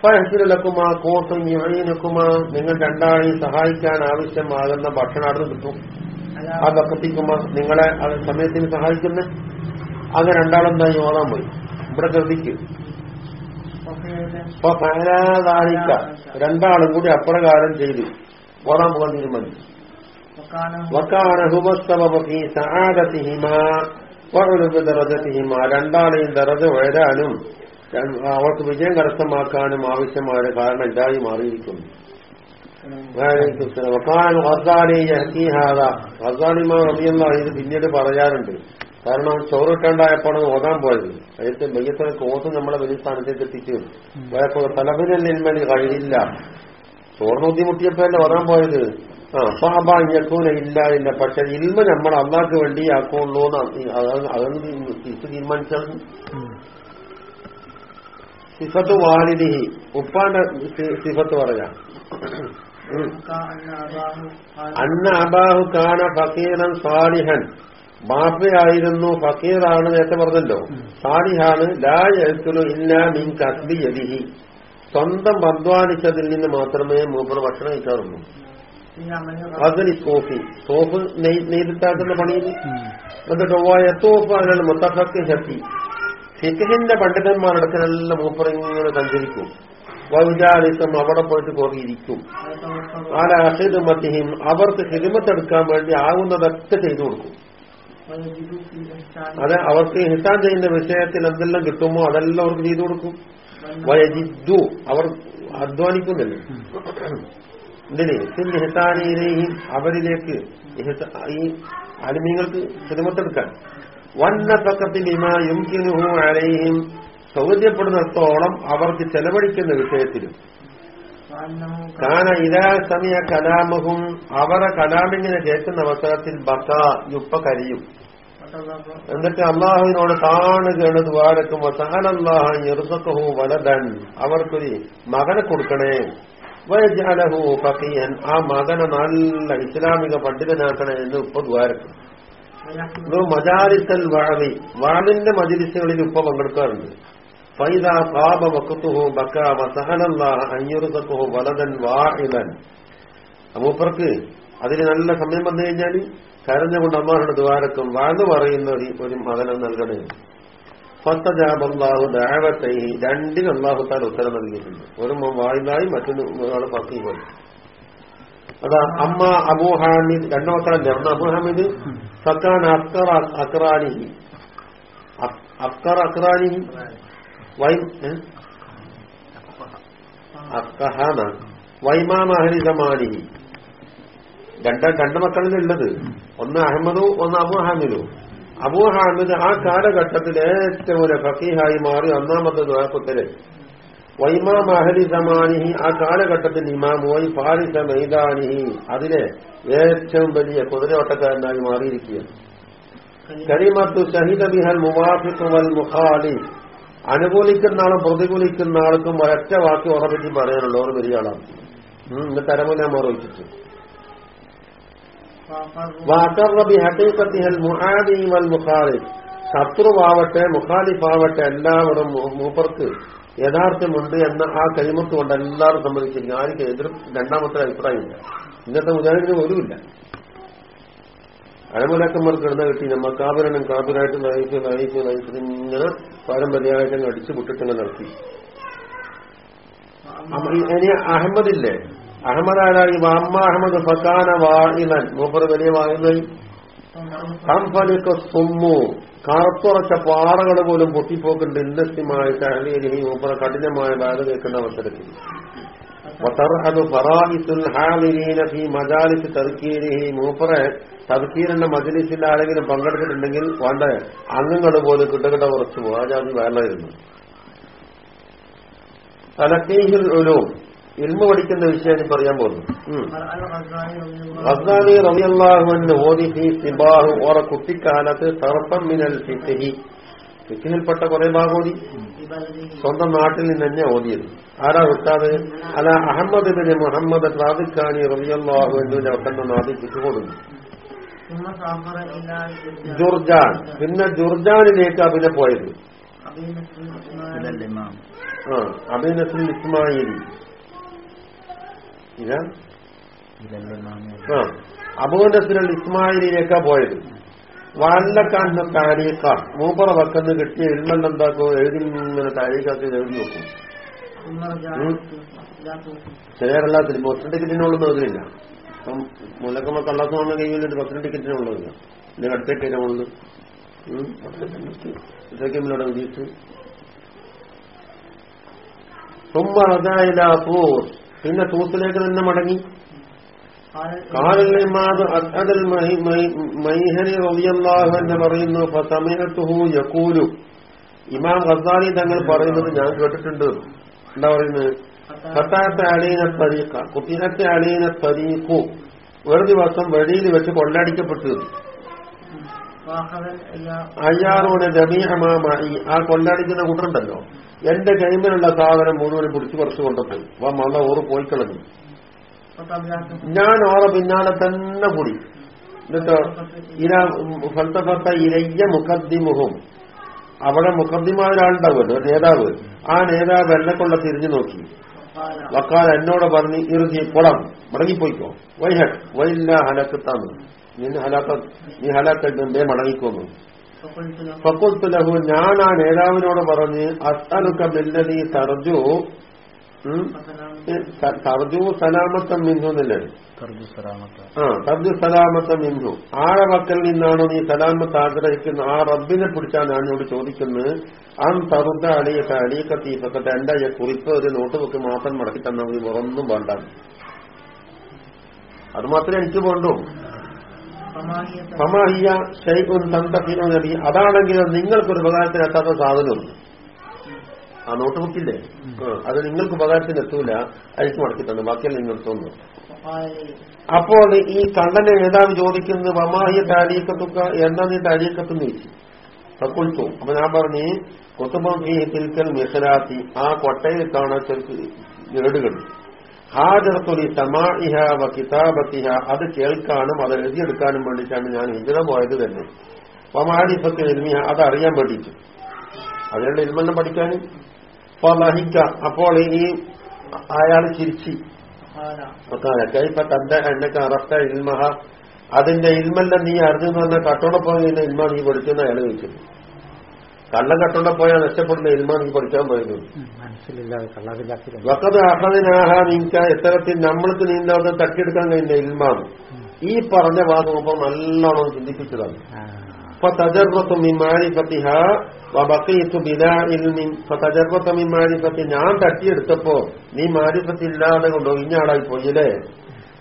ഫഹസിലക്കുമാ കോട്ടും ഇഴയിനക്കുമാ നിങ്ങൾ രണ്ടാളെയും സഹായിക്കാൻ ആവശ്യമാകുന്ന ഭക്ഷണം അവിടെ കിട്ടും. ആ ബക്കത്തിക്കുമ്പ നിങ്ങളെ അത് സമയത്തിന് സഹായിക്കുന്ന അങ്ങ് രണ്ടാളെന്തായി ഓതാൻ പോയി. ഇവിടെ ശ്രദ്ധിക്കും. അപ്പൊ പരാതാരിക്ക രണ്ടാളും കൂടി അപ്രകാരം ചെയ്തു. ഓടാൻ പോകാൻ തീരുമാനിച്ചു. രണ്ടാളെയും ദറജ വരാനും അവർക്ക് വിജയം കരസ്ഥമാക്കാനും ആവശ്യമായ കാരണം ഇതായി മാറിയിരിക്കുന്നു. ഇത് പിന്നീട് പറയാറുണ്ട്. കാരണം ചോറിട്ടേണ്ടായപ്പോഴാണ് ഓതാൻ പോയത്. അതിന്റെ മെയ്യത്തിന് കോസ് നമ്മളെ വലിയ സ്ഥാനത്തേക്ക് എത്തിച്ചു തലബിനെന്മേൽ കഴിയില്ല. ചോറിന് ബുദ്ധിമുട്ടിയപ്പോഴല്ലേ ഓതാൻ പോയത്? ആ സാബ ഞെക്കൂന ഇല്ല ഇല്ല. പക്ഷെ ഇൽമ നമ്മൾ അള്ളാക്ക് വേണ്ടി ആക്കുള്ളൂ അതൊന്ന് തീരുമാനിച്ചാൽ സിഫത്ത് വാലിദിഹി. ഉപ്പാന്റെ സിഫത്ത് പറയാം. അന്ന അബാഹു കാന ഫക്കീറൻ സാലിഹൻ. ബാപ്പയായിരുന്നു ഫക്കീറാണ് നേരത്തെ പറഞ്ഞല്ലോ. സാലിഹാണ് ലാ എഴുത്തുലു ഇല്ല മിൻ കസ്ബി യദിഹി. സ്വന്തം അധ്വാനിച്ചതിൽ നിന്ന് മാത്രമേ മൂപ്പർ ഭക്ഷണം കഴിക്കാറുള്ളൂ. അതിൽ സോഫി. സോഫ് നെയ്തിട്ടാക്കുന്ന പണിയിൽ എന്നിട്ട് എത്തോഫ് അതിനാണ് മുത്തഫക്ക് ശക്തി ഫിഖിന്റെ പണ്ഡിതന്മാരടക്കനെല്ലാം മൂപ്പർ ഇങ്ങനെ സഞ്ചരിക്കും. വൗജാലിസം അവിടെ പോയിട്ട് കുറയിരിക്കും ആല അഹിദമത്തിഹിം അവർക്ക് ഹിദിമത്തെടുക്കാൻ വേണ്ടി ആകുന്നതൊക്കെ ചെയ്തു കൊടുക്കും. അത് അവർക്ക് ഹിസാൻ ചെയ്യുന്ന വിഷയത്തിൽ എന്തെല്ലാം കിട്ടുമോ അതെല്ലാം അവർക്ക് ചെയ്തു കൊടുക്കും. വയജിദ്ദു അവർ അധ്വാനിക്കുന്നില്ല. എന്തിന്? പിന്നെ ഹിസാനിയിലെയും അവരിലേക്ക് ഈ അലിമീങ്ങൾക്ക് ഹിദിമത്തെടുക്കാൻ വന്ന പക്കത്തിൽ ഇമാ യുംകിനുഹു അലൈഹിം സൗകര്യപ്പെടുന്നിടത്തോളം അവർക്ക് ചെലവഴിക്കുന്ന വിഷയത്തിലും. കാരണം ഇതാ സമയ കലാമഹും അവരെ കലാമിങ്ങനെ കേൾക്കുന്ന അവസരത്തിൽ ബക്ക യുപ്പ കരിയും. എന്നിട്ട് അള്ളാഹുവിനോട് കാണുകയാണ് ദ്വാരക്കും ഇറുസക്കഹു വലതൻ അവർക്കൊരു മകനെ കൊടുക്കണേ. വയജാലഹു ഫഖീഹൻ ആ മകനെ നല്ല ഇസ്ലാമിക പണ്ഡിതനാക്കണേ എന്ന് ഉപ്പ ദ്വാരക്കും മജാരിസൽ വാഴി വാളിന്റെ മജിലിസുകളിൽ ഉപ്പ പങ്കെടുക്കാറുണ്ട്. ഫൈദ പാപ വക്കത്തുഹു ബക്ക വസഹലല്ലാഹ അഞ്ഞുറുക്കത്തുഹു വലതൻ വാഹിലൻ അമൂപ്പർക്ക് അതിന് നല്ല സമയം വന്നു കഴിഞ്ഞാൽ കരഞ്ഞുകൊണ്ട് അമ്മാരുടെ ദ്വാരക്കും. വാഴ്ന്നു പറയുന്ന ഒരു ഒരു മകനം നൽകണേ. ഫത്തജാബല്ലാഹു ദാവത്തൈ രണ്ടിന് അള്ളാഹു താൻ ഉത്തരം നൽകിയിട്ടുണ്ട്. ഒരു വായിലായി മറ്റൊന്ന് ഒരാൾ പക്കി പോയി. അതാ അമ്മ അബൂഹാമിദ് ഹാമിദ് രണ്ടാമത്തെ അന്ന് അബൂ ഹാമിദ്. സക്കാൻ അക്കർ അക്രാനിഹി. അക്കർ അക്രാനിഹി. വൈ അക്കഹാന. വൈമാമ അഹരി സമാനിഹി രണ്ട് മക്കളിൽ ഉള്ളത് ഒന്ന് അഹമ്മദു ഒന്ന് അബു ഹാമിദു. അബൂ ഹാമിദ് ആ കാലഘട്ടത്തിൽ ഏറ്റവും ഒരു ഫക്കീഹായി മാറി ഒന്നാമത്തെ ദ്വാക്കുത്തൽ വൈമാം അഹലി സമാനിഹി ആ കാലഘട്ടത്തിൽ ഇമാമുമായി പാരിസ മൈതാനിഹി. അതിലെ ഏറ്റവും വലിയ കുതിരയോട്ടക്കാരനായി മാറിയിരിക്കുകയാണ്. കരീമത്തു ഷഹിദ ബിഹൽ മുവാഫിഖ് വൽ മുഖാലി അനുകൂലിക്കുന്ന ആളും പ്രതികൂലിക്കുന്ന ആൾക്കും ഒരൊറ്റ വാക്ക് ഉറപ്പിച്ച് പറയാനുള്ളൂ. ഓർ വലിയ ആളാണ്. ഇന്ന് തരമുല മറിച്ചിട്ട് ശത്രുവാവട്ടെ മുഖാലിഫാവട്ടെ എല്ലാവരും മൂപ്പർക്ക് യഥാർത്ഥമുണ്ട് എന്ന ആ കൈമത്ത് കൊണ്ട് എല്ലാവരും സമ്മതിച്ചിരിക്കും ആർക്കും എതിർ രണ്ടാമത്തെ അഭിപ്രായമില്ല. ഇന്നത്തെ മുജാഹിദിന് ഒരുമില്ല അഴമുലക്കന്മാർക്ക് കിടന്ന കിട്ടി. നമ്മ കാബിരണം കാബിരായിട്ട് നയിച്ച് നയിച്ച് നയിച്ച് ഇങ്ങനെ പാരമ്പര്യമായിട്ട് അങ്ങ് അടിച്ചു പൊട്ടിട്ടങ്ങ് നടത്തി ഇനി അഹമ്മദില്ലേ? അഹമ്മദ് ആരായി? അമ്മ അഹമ്മദ് ഫക്കാന വാഹിനൻ മൂപ്പർ വലിയ കംഫലിക്ക് സുമ്മു. കറുത്തുറച്ച പാറകൾ പോലും പൊട്ടിപ്പോക്കുണ്ട് ഇൻഡസ്ട്രിയുമായ ഷഹലീരിഹി മൂപ്പറ കഠിനമായ ബാധ കേൾക്കുന്ന അവസരത്തിൽ. വതർഹദു ഫറാഹിസുൽ ഹാലിരീന ഫീ മജാലിസ് തദ്കീരിഹി മൂപ്പറെ തദ്കീറിന്റെ മജലിസിൽ ആരെങ്കിലും പങ്കെടുത്തിട്ടുണ്ടെങ്കിൽ വേണ്ട അംഗങ്ങൾ പോലും കിട്ടകിട്ട കുറച്ച് പോകാജാതി വേണമായിരുന്നു. തലക്കീഹിൽ ഒരു ഇൽമ പഠിക്കുന്ന വിഷയം പറയാൻ പോകുന്നു. റബിയല്ലാഹുവിന് ഓതി സിബാഹു ഓറ കുട്ടിക്കാലത്ത് തർപ്പം മിനൽ ഫിഖി ഫിഖിൽപ്പെട്ട കുറെ ഭാഗോതി സ്വന്തം നാട്ടിൽ നിന്ന് തന്നെ ഓതിയത്. ആരാ വിട്ടാത് അല്ല അഹമ്മദ് ബിൻ മുഹമ്മദ് റാദിഖാനി റബിയല്ലാഹു എന്നിവന്റെ അവസരം നാദി കൊടുക്കുന്നു ജുർജാൻ. പിന്നെ ജുർജാനിലേക്ക് അബിനെ പോയത്. ആ അബിനസുൽ ഇസ്മായിലി അബൂനസിൽ ഇസ്മായിലിലേക്കാ പോയത്. വാലക്കാണ്ട താരീഖ. മൂപ്പറ വക്കന്ന് കിട്ടിയ എഴുതണ്ട എന്താക്കോ എഴുതി ഇങ്ങനെ താരീഖാക്കി എഴുതി നോക്കും ചേരല്ലാത്തിൽ ബസ് ടിക്കറ്റിനോളൊന്നും അതിലില്ല അപ്പം മുലക്കമ്മ കള്ളത്ത് വന്ന ഒരു ബസ് ടിക്കറ്റിനുള്ളതില്ല ഇതിന് അടുത്തേക്ക് ഉള്ളത് ഇതൊക്കെ ഉദ്ദേശിച്ചു തുമ്മ അതായില്ല തൂസ് പിന്നെ തൂത്തിലേക്ക് തന്നെ മടങ്ങി. പറയുന്നു സമയത്തുഹു ഇമാം ഖസാലി തങ്ങൾ പറയുന്നത് ഞാൻ കേട്ടിട്ടുണ്ട്. എന്താ പറയുന്നത്? കത്താത്ത അലീന തരീഖ കുത്തിനത്തെ അലീന തരീഖു ഒരു ദിവസം വെളിയിൽ വെച്ച് കൊള്ളടിക്കപ്പെട്ടു അയ്യാറോടെ ജമീഹമായി ആ കൊള്ളടിക്കുന്ന കൂട്ടുണ്ടല്ലോ എന്റെ കൈമിലുള്ള സാധനം മുഴുവനും പിടിച്ചു പറിച്ചു കൊണ്ടുപോയി. വാ മള്ള ഓറ് പോയി കളഞ്ഞു. ഞാൻ ഓറ പിന്നാലെ തന്നെ കൂടി. എന്നിട്ടോ ഇര ഫൽത്തഫത്ത ഇരയ്യ മുഖദ്ദിമുഖം അവിടെ മുഖദ്ദിമ ഒരാളുണ്ടാവുമല്ലോ നേതാവ്. ആ നേതാവ് എന്നെ കൊള്ള തിരിഞ്ഞു നോക്കി. വക്കാൽ എന്നോട് പറഞ്ഞ് ഇറുതി കുളം. മടങ്ങിപ്പോയിക്കോ. വൈഹക് വൈല്ല ഹലക്കത്താന്ന് നിന്നെ ഹലാക്ക നീ ഹലാക്കണ്ടേ മടങ്ങിക്കോന്നു. ഫക്കുൽ ലഹു. ഞാൻ ആ നേതാവിനോട് പറഞ്ഞ് അസ്അലുക്ക ബില്ലതി തർജു തർജു സലാമത്തം ബിന്ദു എന്നല്ലേ? ആ തർജു സലാമത്തം ബിന്ദു ആരെ വക്കൽ നിന്നാണോ നീ സലാമത്ത് ആഗ്രഹിക്കുന്ന ആ റബ്ബിനെ പിടിച്ചാണ് ഇവിടെ ചോദിക്കുന്നത്. അൻ തറുത അലിയക്ക അലിയക്ക തീപ്പക്കത്തെ എന്റെ കുറിപ്പ് ഒരു നോട്ട് ബുക്ക് മാത്രം മടക്കി തന്നാൽ നീ വേറൊന്നും വേണ്ട. അത് മാത്രമേ എനിക്ക് വേണ്ടൂ. സമാഹിയ ഷൈഖുൻ തന്തഫിനോ നബി. അതാണെങ്കിൽ നിങ്ങൾക്കൊരു ഉപകാരത്തിനെത്താത്ത സാധനമുണ്ട്. ആ നോട്ട് ബുക്കില്ലേ അത് നിങ്ങൾക്ക് ഉപകാരത്തിന് എത്തൂല. അയച്ചു മടക്കി തന്നെ. ബാക്കിയെല്ലാം നിങ്ങൾ തോന്നുന്നു അപ്പോൾ ഈ കണ്ണനെ ഏതാണ് ചോദിക്കുന്നത്? വമാഹിയ താരീക്കത്തുക്ക എന്താ നീ താരീക്കത്തെന്ന് ചോദിച്ചു തക്കൊഴിച്ചു അപ്പൊ ഞാൻ പറഞ്ഞ് കൊത്തുബി തിൽക്കൽ ആ കൊട്ടയിൽ കാണാൻ ചെറുക്ക് ഏടുകൾ ഹാജർത്തൊലി സമാഇഹ വ കിതാബത്തിഹ. അത് കേൾക്കാനും അത് എഴുതിയെടുക്കാനും വേണ്ടിയിട്ടാണ് ഞാൻ ഹിജറ പോയത് തന്നെ. വമാരിഫത്തിൽ എൽമിഹ അത് അറിയാൻ വേണ്ടിയിട്ട്. അതിനുള്ള ഇരുമെല്ലാം പഠിക്കാനും ലഹിക്ക അപ്പോൾ ഈ അയാൾ ചിരിച്ചു. ഇപ്പൊ തന്റെ എന്നൊക്കെ അറഫ്ത ഇൽമഹ. അതിന്റെ ഇൽമല്ല നീ അറിഞ്ഞു പറഞ്ഞ കട്ടോടെ പോയ ഇൽമാ നീ പഠിക്കുന്ന അയാൾ ചോദിക്കുന്നു കള്ളം കട്ടോടെ പോയാൽ നഷ്ടപ്പെടുന്ന ഇൽമാ നീ പഠിക്കാൻ പോയിരുന്നു. വക്കത് അഹദിനാഹ നിങ്ക ഇത്തരത്തിൽ നമ്മൾക്ക് നീന്താതെ തട്ടിയെടുക്കാൻ കഴിയുന്ന ഇൽമാണ് ഈ പറഞ്ഞ ഭാഗം അപ്പൊ നല്ലോണം ചിന്തിപ്പിച്ചതാണ്. അപ്പൊ മിൻ മിമാരിഫത്തിഹ വബഖീതു ബിലാ ഇൽമിൻ മിൻ മിമാരിഫത്തി ഞാൻ തട്ടിയെടുത്തപ്പോ നീ മാരിഫത്തില്ലാതെ കൊണ്ടോ ഇഞ്ഞാളായി പോയില്ലേ?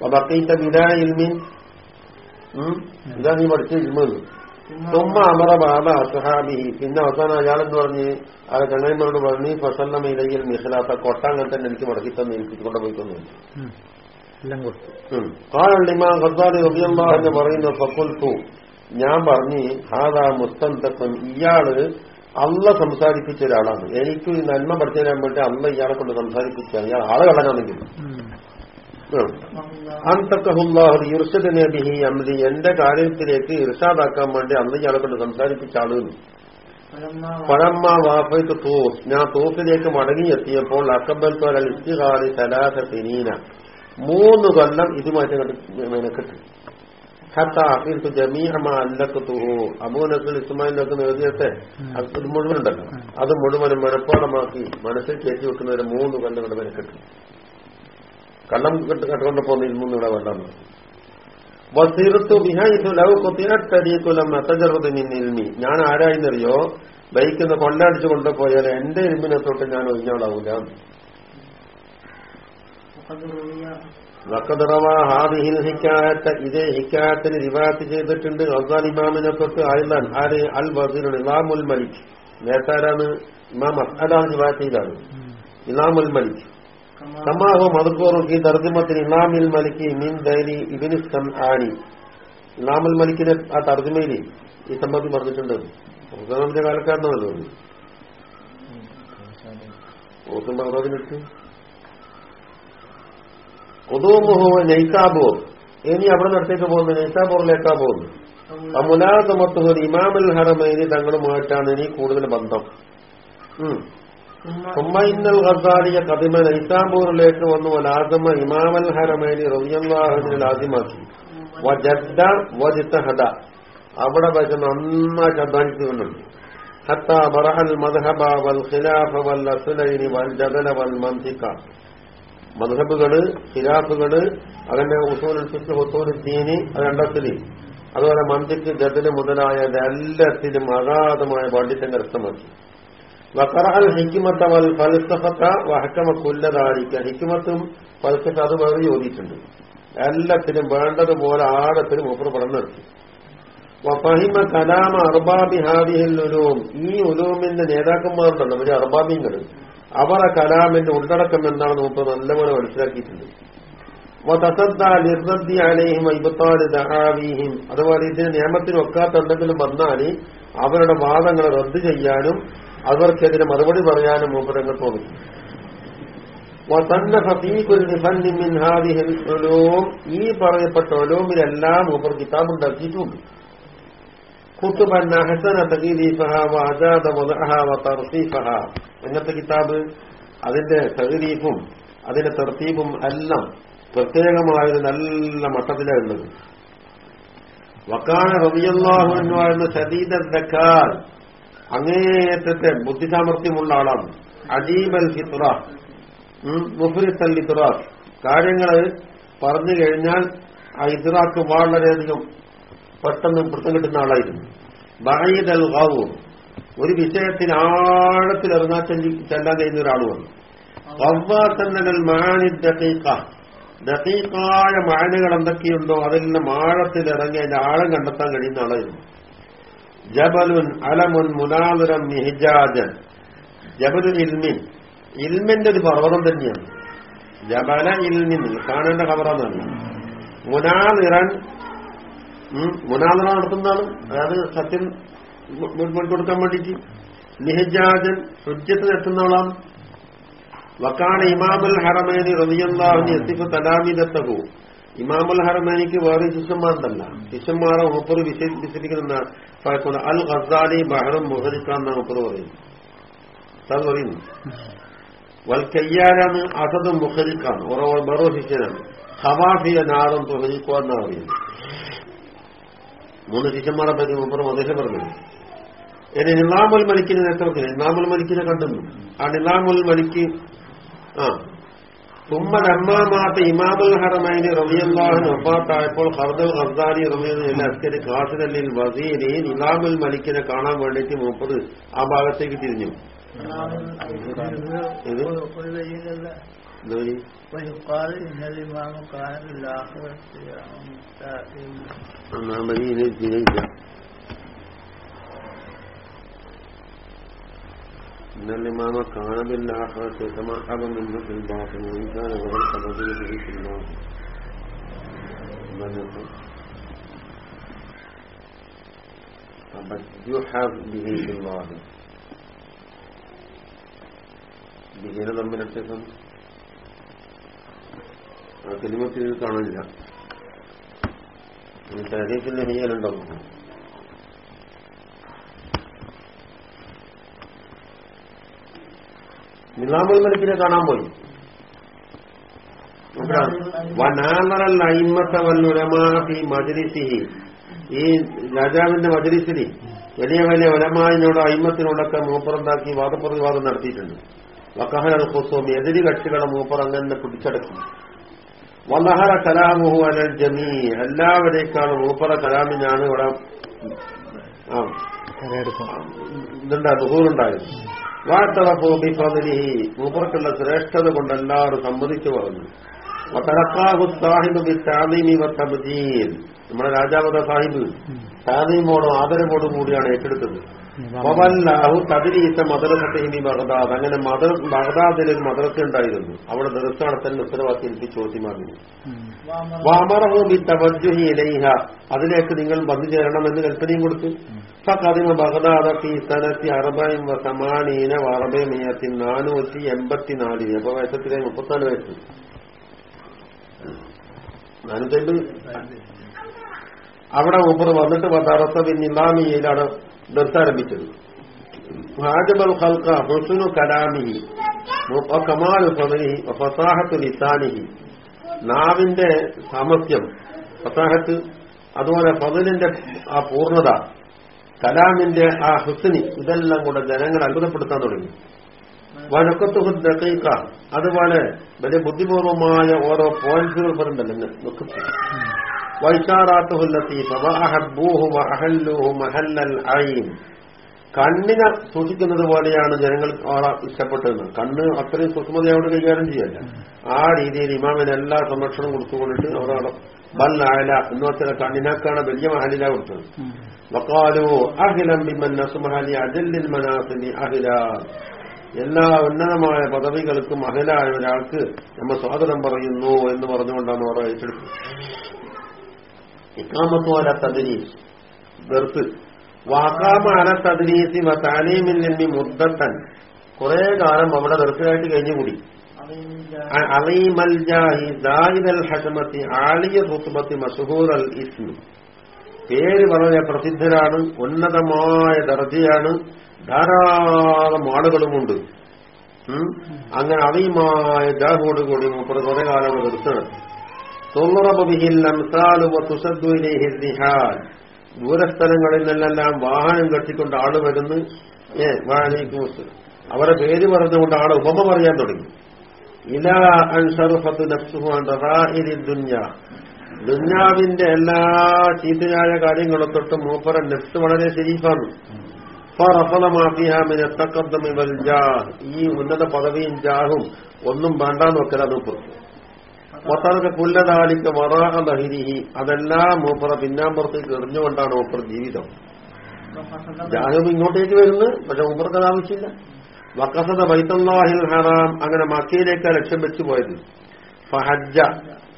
വബഖീത ബിലാ ഇൽമിൻ. ഇതാ നീ പഠിച്ച ഇൽമെന്ന് തുമ്മ അമറ ബാബ അസുഹാബി. പിന്നെ അവസാനം അയാളെന്ന് പറഞ്ഞ്? ആ ചങ്ങന്മാരോട് പറഞ്ഞ് ഫസല്ല ഇലയിൽ മിഹലാത്ത കൊട്ടാങ്ങനെ തന്നെ എനിക്ക് മടക്കി തന്നെ ഏൽപ്പിച്ചുകൊണ്ട് പോയി തന്നു. കാലിമാൻ ഖസാദി റബിയല്ലാ എന്ന് പറയുന്ന ഫക്കുൽത്തു ഞാൻ പറഞ്ഞ് ഹാദാ മുസ്തന്തക്കൻ ഇയാൾ അള്ള സംസാരിപ്പിച്ച ഒരാളാണ് എനിക്ക് നന്മ പഠിച്ചു തരാൻ വേണ്ടി അള്ള ഇയാളെ കൊണ്ട് സംസാരിപ്പിച്ച ഇയാൾ ആളെ കളഞ്ഞാണെങ്കിൽ അന്തക്കഹുല്ലാഹു യുർഷദിനെ ബിഹി അമ്രി എന്റെ കാര്യത്തിലേക്ക് ഇർഷാദാക്കാൻ വേണ്ടി അന്ന് ഇയാളെ കൊണ്ട് സംസാരിപ്പിച്ച ആളെന്ന് പഴമ്മ വാഫയ്ക്ക് തൂഫ് ഞാൻ തൂഫിലേക്ക് മടങ്ങിയെത്തിയപ്പോൾ അക്കബൽ തോരൽ ഇസ്തിഹാറി സലാസ മൂന്ന് കൊല്ലം ഇതുമായിട്ട് മെനക്കെട്ട്. ഹത്ത അഫീർത്ത് ജമീഹമ അബൂ അബൂനസുൽ ഇസ്മായിലൊക്കെ എഴുതിയത്തെ അത് മുഴുവനുണ്ടല്ലോ. അത് മുഴുവനും മനഃപ്പാടമാക്കി മനസ്സിൽ കയറ്റി വെക്കുന്നവരെ മൂന്ന് കൊല്ലം കൊണ്ട് മെനക്കെട്ട് കള്ളം കെട്ട് കട്ടുകൊണ്ട് പോകുന്ന ഇരുമൂന്ന് ഇവിടെ വേണ്ടെന്ന് ബസീറത്തു ബിഹൈസു ലവ് കൊത്തിനട്ടരീക്കുലം നത്തജറുത് നിന്നിൽമി ഞാൻ ആരായിന്നറിയോ ബൈക്കിന്ന് കൊണ്ടടിച്ചു കൊണ്ടുപോയാൽ എന്റെ ഇരുമ്പിനെ തൊട്ട് ഞാൻ ഒഴിഞ്ഞോളാവൂല. വക്കതുറവ ഹാദിഹിൽ ഹിക്കായത്ത് ഇതേ ഹിക്കായത്തിന് റിവാത്ത് ചെയ്തിട്ടുണ്ട് അസാൽ ഇമാമിനെ തൊട്ട് ആയില്ലാൻ ആര്? അൽ വസീർ ഇമാമുൽ മലിക്. നേതാരാണ് ഇമാം അസ്അലാണ് റിവാത്ത് ചെയ്താണ് ഇമാമുൽ മലിക്. കമാഹോ മധുക്കോറുക്കി തർജമത്തിന് ഇമാമിൽ മലിക്ക് മിൻ ദൈനി ഇബിന് ആണി ഇമാമുൽ മലിക്കിനെ ആ തർജമയിൽ ഈ സംബന്ധം പറഞ്ഞിട്ടുണ്ട്. മുസ്ലിമിന്റെ കാലക്കാരനല്ലോ ഓത്തും ബഹ്റാദിനെടുത്ത് കൊതുമുഹു നൈസാബൂർ. ഇനി അവിടെ നടത്തേക്ക് പോകുന്നത് നൈസാബൂറിലേക്കാ പോകുന്നത് ആ മുലാസമത്തുഹുൽ ഇമാമുൽ ഹറമേനി തങ്ങളുമായിട്ടാണ് ഇനി കൂടുതൽ ബന്ധം. ഉമ്മൈന്നൽ ഹസാലിയ കദിമ നൈസാബൂറിലേക്ക് വന്നു. വലാസമ ഇമാമൽ ഹറമൈനി റബിയല്ലാഹുവിനെ ലാസിമാക്കി വജദ്ദ വജിത്തഹദ അവിടെ വെച്ച് നന്നായിട്ട് അധ്വാനിക്കുന്നുണ്ട്. ഹത്ത ബറഹൽ മദ്ഹബ വൽ ഖിലാഫ വൽ അസുലൈനി വൽ ജദല വൽ മന്തിക മദ്ഹബുകൾ ഖിലാഫുകൾ അതിന്റെ ഉസൂൽ ഫിഖ് ഉസൂൽ ദീനി അത് രണ്ടത്തിൽ അതുപോലെ മന്തിക്ക് ഗതിന് മുതലായ എല്ലാത്തിലും അഗാധമായ പാണ്ഡിത്യം കരസ്ഥമാക്കി വക്കറാൽ ഹിക്കുമത്ത വൽ വഹക്കമ കുല്ലതാരിക്ക ഹിക്കുമത്തും ഫൽസഫ അത് വേറെ ചോദിച്ചിട്ടുണ്ട്. എല്ലാത്തിനും വേണ്ടതുപോലെ ആഴത്തിലും ഒപ്പർ നടത്തി വഫഹിമ കലാമ അർബാബി ഹാദിഹിൽ ഉലൂം. ഈ ഉലൂമിന്റെ നേതാക്കന്മാരുണ്ടല്ലോ ഒരു അർബാബിങ്ങൾ ആ കലാമിന്റെ ഉള്ളടക്കം എന്താണെന്ന് നമുക്ക് നല്ലപോലെ മനസ്സിലാക്കിയിട്ടുണ്ട്. അതുപോലെ ഇതിന് നിയമത്തിന് ഒക്കാത്തുണ്ടെങ്കിലും വന്നാൽ അവരുടെ വാദങ്ങളെ റദ്ദ് ചെയ്യാനും അവർക്കെതിരെ മറുപടി പറയാനും മൂപ്പരങ്ങൾ തോന്നി ഈ പറയപ്പെട്ട ഒലോമിലെല്ലാം മൂപ്പർ കിതാബ് കുത്തുബൻ അഹസന തകീരീഫഹ വഅജാദ വദഅഹ വതർസീഫഹ എന്നത്തെ കിതാബ് അതിന്റെ തകരീഫും അതിന്റെ തർത്തീബും എല്ലാം പ്രത്യേകമായൊരു നല്ല മട്ടത്തിലാണ് ഉള്ളത്. വക്കാന റബിയല്ലാഹു എന്നുവായിരുന്ന സദീദ ദക്കാൽ അങ്ങേയറ്റത്തെ ബുദ്ധിസാമർഥ്യമുള്ള ആളാണ്. അജീബൽ ഫിത്ര മുഫ്രിത്തൽ ഇത്റാഖ് കാര്യങ്ങൾ പറഞ്ഞു കഴിഞ്ഞാൽ ആ ഇത്രാക്ക് വളരെയധികം പെട്ടെന്ന് പിടുത്തം കിട്ടുന്ന ആളായിരുന്നു. ബഹീദൽ അൽ ഒരു വിഷയത്തിന് ആഴത്തിൽ ഇറങ്ങാൻ ചെല്ലാൻ കഴിയുന്ന ഒരാളുമാണ് കവ്വാത്തന്നൽ മാനി ദീക്ക ദീക്കായ മാനുകൾ എന്തൊക്കെയുണ്ടോ അതിൽ നിന്ന് ആഴത്തിൽ ഇറങ്ങി അതിന്റെ ആഴം കണ്ടെത്താൻ കഴിയുന്ന ആളായിരുന്നു. ജബലുൻ അലമുൻ മുനാദുരം മിഹിജാജൻ. ജബലുൽ ഇൽമിൻ. ഇൽമിന്റെ ഒരു പർവതം തന്നെയാണ്. ജബല ഇൽമിൻ. കാണേണ്ട ഖബറാന്നാണ് മുനാദിറൻ മുനാദറ നടത്തുന്നതാണ്. അതായത് സത്യം കൊടുക്കാൻ വേണ്ടിയിട്ട്. നിഹജാജൻ ഹുജ്ജത്ത് എത്തുന്നോളാം വക്കാന ഇമാമുൽ ഹറമേനി റബിയല്ലാഹുനി എത്തിഫ് തലാമിദത്തഹു. ഇമാമുൽ ഹറമേനിക്ക് വേറെ ശിഷ്യന്മാരുണ്ടല്ല ശിഷ്യന്മാരെ മൂപ്പർ വിശേഷിപ്പിച്ചിരിക്കുന്ന അൽ ഖസാലി ബഹറും മുഹരിക്കാന്ന ഉപ്പർ പറയുന്നത്. അത് പറയുന്നു. വൽ കയ്യാരാണ് അസദും മുഹരിക്കാണ്. ബറോ ശിഷ്യനാണ്. ഹവാഫിയ നാറും തുഹരിക്കുക എന്നാ പറയുന്നത്. മൂന്ന് ശിഷ്യന്മാരെ പറ്റി മൂപ്പർ അദ്ദേഹം പറഞ്ഞു ഇനി നിലാമുൽ മലിക്കിന് നേതൃത്വത്തിൽ നിലാമുൽ മലിക്കിനെ കണ്ടുന്നു. ആ നിലാമുൽ മലിക്ക് ആ. തുമ്മ നമ്മാമാത്ത ഇമാമുൽ ഹറമൈന് റബിയല്ലാഹിന് ഒപ്പാത്തായപ്പോൾ ഹർദൽ ഹർദാരി റബിയെന്ന അസ്കരി ഖാസിദല്ലിൽ വസീരി നിലാമുൽ മലിക്കിനെ കാണാൻ വേണ്ടിയിട്ട് മൂപ്പത് ആ ഭാഗത്തേക്ക് തിരിഞ്ഞു. ഇത് ويقال إن الإمام قال الآخرة يوم السائل أما عملي ليس إن الإمام كان بالآخرة كما حب منه في الباطن وإن كان غير قبضه في الله من يقول فقد يحب به في الله به لضم الابتسام ആ സിനിമത്തിൽ കാണില്ല തഹരീഫിന്റെ ഹയ്യലുണ്ടോ നിലാമുൽ മലിക്കിനെ കാണാൻ പോയി. മജലിസിഹി. ഈ രാജാവിന്റെ മജലിസിൽ വലിയ വലിയ ഒലമായിനോട് അയിമത്തിനോടൊക്കെ മൂപ്പറുണ്ടാക്കി വാദപ്രതിവാദം നടത്തിയിട്ടുണ്ട്. വക്കഹൽ ഹുസോം എതിരി കക്ഷികളെ മൂപ്പർ അങ്ങനെ പിടിച്ചടക്കി. വലഹറ കലാമുഹു അലൽ ജമീ എല്ലാവരേക്കാളും മൂപ്പറ കലാമിനാണ് ഇവിടെ ആ. ഫതിലിഹി മൂപ്പർക്കുള്ള ശ്രേഷ്ഠത കൊണ്ട് എല്ലാവരും സമ്മതിച്ചു പറഞ്ഞു. വതലക്കാഹു സാഹിബ് ബി താമീമി വത്തബ്ജീൽ നമ്മുടെ രാജാവത സാഹിബ് താമീമോടും ആദരവോടും കൂടിയാണ് ഏറ്റെടുത്തത്. വവല്ലാഹു തതിരീത്ത മദ്രസത്തേനി ബഗ്ദാദ്. അങ്ങനെ മദർ ബഗ്ദാദിൽ ഒരു മദ്രസ ഉണ്ടായിരുന്നു അവിടെ ദർശ നടത്തലിന് ഉത്തരവാദി എനിക്ക് ചോദ്യമാകുന്നു. വാമറഹു ബി തവജുഹി ഇലൈഹ. അതിലേക്ക് നിങ്ങൾ വന്നു ചേരണമെന്ന് കൽപ്പനയും കൊടുത്തു. ഫഖദിമ ബഗ്ദാദ ഫി സനത്തി അറുപയും സമാനീന അറുപമയത്തി നാനൂറ്റി എൺപത്തിനാലിന് അപ്പൊ വയസ്സത്തിലെ മുപ്പത്തിനാല് വയസ്സ്. നാനൂറ്റി അവിടെ മൂപ്പർ വന്നിട്ട് ദറസ ബിൻ ഇമാമിയയിലാണ് ദർശാരംഭിച്ചത് ഹാജബൽ ഖൽഖ ഹുസ്നു കലാമിഹി. കമാലു ഫദലിഹി ഫസാഹത്തു ലിസാനിഹി. നാവിന്റെ സാമർത്ഥ്യം ഫസാഹത്ത് അതുപോലെ ഫതലിന്റെ ആ പൂർണത കലാമിന്റെ ആ ഹുസ്നി ഇതെല്ലാം കൂടെ ജനങ്ങളെ അത്ഭുതപ്പെടുത്താൻ തുടങ്ങി. വഴക്കത്തു ദക്കീക്ക അതുപോലെ വലിയ ബുദ്ധിപൂർവമായ ഓരോ പോയിന്റ്സുകൾ പറഞ്ഞിട്ടുണ്ടല്ലോ ലത്തീഫ വഅഹബ്ബൂഹു വഅഹല്ലുഹു മഹല്ലൽ ഐൻ. കണ്ണിനെ സൂക്ഷിക്കുന്നത് പോലെയാണ് ജനങ്ങൾ ഇഷ്ടപ്പെട്ടിരുന്നത് കണ്ണ് അത്രയും സൂക്ഷ്മതയോട് കൈകാര്യം ചെയ്യല്ല. ആ രീതിയിൽ ഇമാമിന് എല്ലാ സംരക്ഷണം കൊടുത്തുകൊണ്ടിട്ട് അവരോട് ബൽ ആല എന്ന് വെച്ചാൽ കണ്ണിനാക്കാണ് വലിയ മഹലില കൊടുത്തത്. വക്കാലോ അഖിലം ബിമൻ നസുമഹലി അജല്ലിൽ മനാസിനി അഖില. എല്ലാ ഉന്നതമായ പദവികൾക്കും അഖിലായ ഒരാൾക്ക് നമ്മൾ സ്വാഗതം പറയുന്നു എന്ന് പറഞ്ഞുകൊണ്ടാണ് അവർ ഏറ്റെടുത്തത് ഇക്കാമത്തു അല തദ്രീസ് വെറുത്ത്. വാക്കാമ അല തദ്രീസി താലീമിൽ നിന്ന് മുദ്ദത്തൻ. കുറെ കാലം അവിടെ വെറുത്തായിട്ട് കഴിഞ്ഞുകൂടി അലീമൽ ജാഹി ദാഹിദൽ ഹഷമത്തി ആലിയ റുത്തുബത്തി മഷഹൂർ അൽ ഇസ്മി. പേര് വളരെ പ്രസിദ്ധരാണ് ഉന്നതമായ ദർജയാണ് ധാരാളം ആളുകളുമുണ്ട്. അങ്ങനെ അവയുമായ ജാഹോടുകൂടി മുപ്പത് കുറെ കാലം അവിടെ ദൂരസ്ഥലങ്ങളിൽ നിന്നെല്ലാം വാഹനം കെട്ടിക്കൊണ്ട് ആൾ വരുന്നു. അവരെ പേര് പറഞ്ഞുകൊണ്ട് ആളെ ഉപമ പറയാൻ തുടങ്ങി. ഇലാ അൻഷറുഫത്ത് ദുഞ്ഞ ദുഞ്ഞാവിന്റെ എല്ലാ ചീത്തയായ കാര്യങ്ങളും തൊട്ട് മൂപ്പറ നെഫ്സ് വളരെ ശരീഫാണ്. ഈ ഉന്നത പദവിയും ജാഹും ഒന്നും വേണ്ടാന്ന് വെക്കല മൂപ്പർ മൊത്തർക്ക് പുല്ലതാലിക്ക് വറാഹ ലഹിരിഹി അതെല്ലാം മൂപ്പറ പിന്നാമ്പുറത്തേക്ക് എറിഞ്ഞുകൊണ്ടാണ് മൂപ്പർ ജീവിതം. ജാഹും ഇങ്ങോട്ടേക്ക് വരുന്നു പക്ഷെ മൂപ്പർക്ക് അത് ആവശ്യമില്ല. വക്കസത ബൈത്തല്ലാഹിൽ ഹറാം അങ്ങനെ മക്കയിലേക്ക് ലക്ഷ്യം വെച്ചു പോയത്. ഫഹജ്ജ.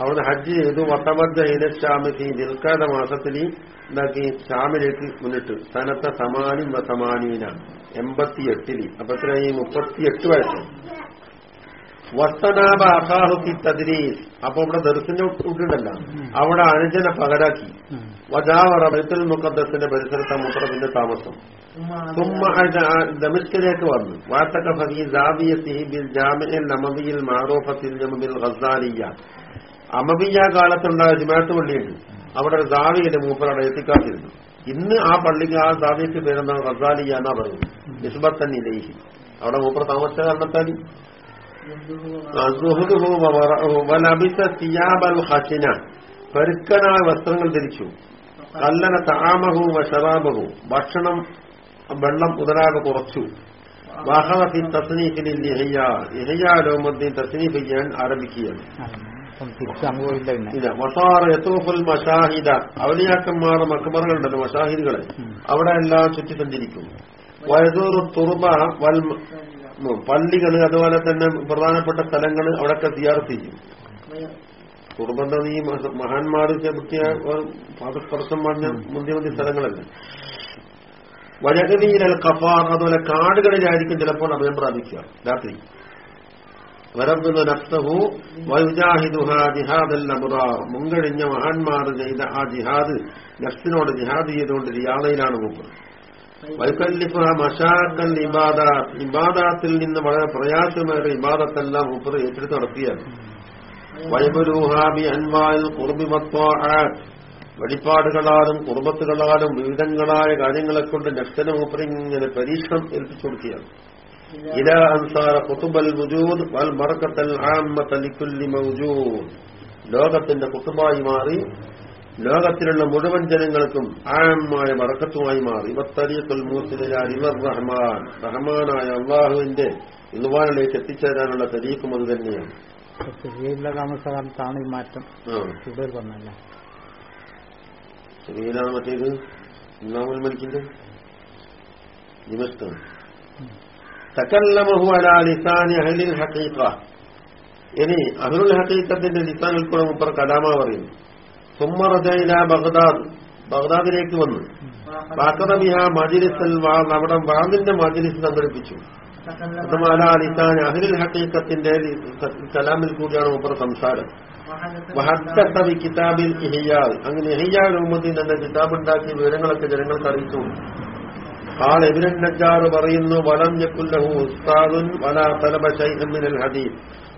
അവിടുന്ന് ഹജ്ജ് ചെയ്തു. വട്ടമജ്ജ ഇല ഷാമിക്ക് ദിൽക്കാത മാസത്തിൽ എന്താക്കി ഷാമിലേക്ക് മുന്നിട്ട്. സനത്ത സമാനും സമാനീന അപ്പത്തിനായി എട്ടിൽ അപ്പൊ എത്രയായി? മുപ്പത്തിയെട്ട് വയസ്സ്. വസ്തനാബ തദ്രീസ്. അപ്പൊ ഇവിടെ ദർശന്റെ ഉണ്ടല്ല. അവിടെ അനുജനെ പകരാക്കി. വജാവറ ബൈത്തുൽ മുഖദ്ദസിന്റെ പരിസരത്തെ മുത്തറബിന്റെ താമസം. ثم ദമിഷ്കിലേക്ക് വന്നു. വാത്തക ഫീ സാബിയത്തിഹി ബിൽ മാറൂഫത്തിൽ അമവിയ കാലത്തുണ്ടായ ജിമാത്ത് പള്ളിയുണ്ട്. അവിടെ ഒരു ദാവിയുടെ മൂപ്പറവിടെ എത്തിക്കാത്തിരുന്നു. ഇന്ന് ആ പള്ളിക്ക് ആ സാവിയത്ത് പേരെന്താണ്? റസാലിയ എന്നാ പറയുന്നത്. നിസ്ബത്തൻ ഇലൈഹി. അവിടെ മൂപ്പർ താമസിച്ച കാരണത്താൽ ഹസിന പരുക്കനായ വസ്ത്രങ്ങൾ ധരിച്ചു. കല്ലന താമഹവും വഷറാബഹു ഭക്ഷണം വെള്ളം മുതലാകെ കുറച്ചു. വാഹവത്തിൽ തസ്നീഫിൽ ഇഹയ്യ ഇഹയ്യാ ലോമദ്ദീൻ തസ്നീഫ് ചെയ്യാൻ ആരംഭിക്കുകയാണ്. ഇല്ല. മസാറ യത്തോഫുൽ മഷാഹിദ അവലിയാക്കന്മാർ മക്കബറുകളുണ്ടല്ലോ മഷാഹിദുകളെ അവിടെ എല്ലാം ചുറ്റി സഞ്ചരിക്കും വയതൂർ തുറുബ വൽ പള്ളികൾ അതുപോലെ തന്നെ പ്രധാനപ്പെട്ട സ്ഥലങ്ങൾ അവിടെയൊക്കെ സിയാർത്ത് ചെയ്യും. കുറുബന്ധം ഈ മഹാന്മാർ ചെറുക്കിയ പാദസ്പർശം പറഞ്ഞ മുന്തിയ മുന്തിയ സ്ഥലങ്ങളല്ല വഴകതിയിലൽ കഫാർ അതുപോലെ കാടുകളിലായിരിക്കും ചിലപ്പോൾ അഭയം പ്രാപിക്കുക. രാത്രി. വരമ്പുന്ന നഫ്സഹു വൈജാഹിദുഹ ജിഹാദൽ അബ്റാർ മുൻകഴിഞ്ഞ മഹാന്മാർ ചെയ്ത ആ ജിഹാദ് നഫ്സിനോട് ജിഹാദ് ചെയ്തുകൊണ്ട് യാതയിലാണ് മുമ്പ് വൈകല്യഫുഹ മഷാക്കൽ ഇബാദ ഇബാദാത്തിൽ നിന്ന് വളരെ പ്രയാസമേറെ ഇബാദത്തെല്ലാം മുപ്പത് ഏറ്റെടുത്ത് നടത്തിയാണ്. വൈബലൂഹാബി അൻവാൽ കുറുബിമത്വാആത്ത് വെളിപ്പാടുകളാലും കുറുബത്തുകളാലും വിവിധങ്ങളായ കാര്യങ്ങളെ കൊണ്ട് നഫ്സന മൂപ്പറിങ്ങനെ പരീക്ഷണം ഏൽപ്പിച്ചു കൊടുക്കുകയാണ്. ഇല അൻസാര കുത്തുബൽ വുജൂദ് വൽ മറക്കത്തൽ ആമ്മത്ത ലിക്കുല്ലി മൗജൂദ്. ലോകത്തിന്റെ കുത്തുബായി മാറി ലോകത്തിലുള്ള മുഴുവൻ ജനങ്ങൾക്കും ആഴമായ മറക്കത്തുമായി മാറി. ഇവത്തരീഖുൽ മൂസിലാൽ ഇവർ റഹ്മാൻ റഹ്മാനായ അള്ളാഹുവിന്റെ ഇന്നുവാനിലേക്ക് എത്തിച്ചേരാനുള്ള തരീഖും അത് തന്നെയാണ്. താമസകാലത്താണ് ഈ മാറ്റം. കൂടുതൽ വന്നല്ല ശരിയിലാണ് മറ്റേത്? ഇന്നാമുൽ മലിക്കിന്റെ? ദിമസ്കാണ്. തക്കല്ലമഹു അലാ ലിസാനി അഹ്ലിൽ ഹഖീഖ. ഇനി അഹ്ലുൽ ഹഖീഖത്തിന്റെ ലിസാനിൽ കൂടെ മുപ്പർ കലാമ പറയുന്നു. ബഗ്ദാദ്. ബഗ്ദാദിലേക്ക് വന്നു. നമ്മുടെ വാദിന്റെ മജിലിസ് സംഘടിപ്പിച്ചു. അലിസാൻ ഹക്കീക്കത്തിന്റെ കലാമിൽ കൂടിയാണ് ഉപ്പർ സംസാരം. കിതാബിൽ അങ്ങനെ അങ്ങനെ ഇഹിയാൽ തന്നെ കിതാബ് ഉണ്ടാക്കി വിവരങ്ങളൊക്കെ ജനങ്ങൾക്ക് അറിയിച്ചു ആൾ എബിരൻ നജാർ പറയുന്നു വലം ജക്കുല്ലഹു ഉസ്താദുൻ വല തലബ ശൈഖ് മിനൽ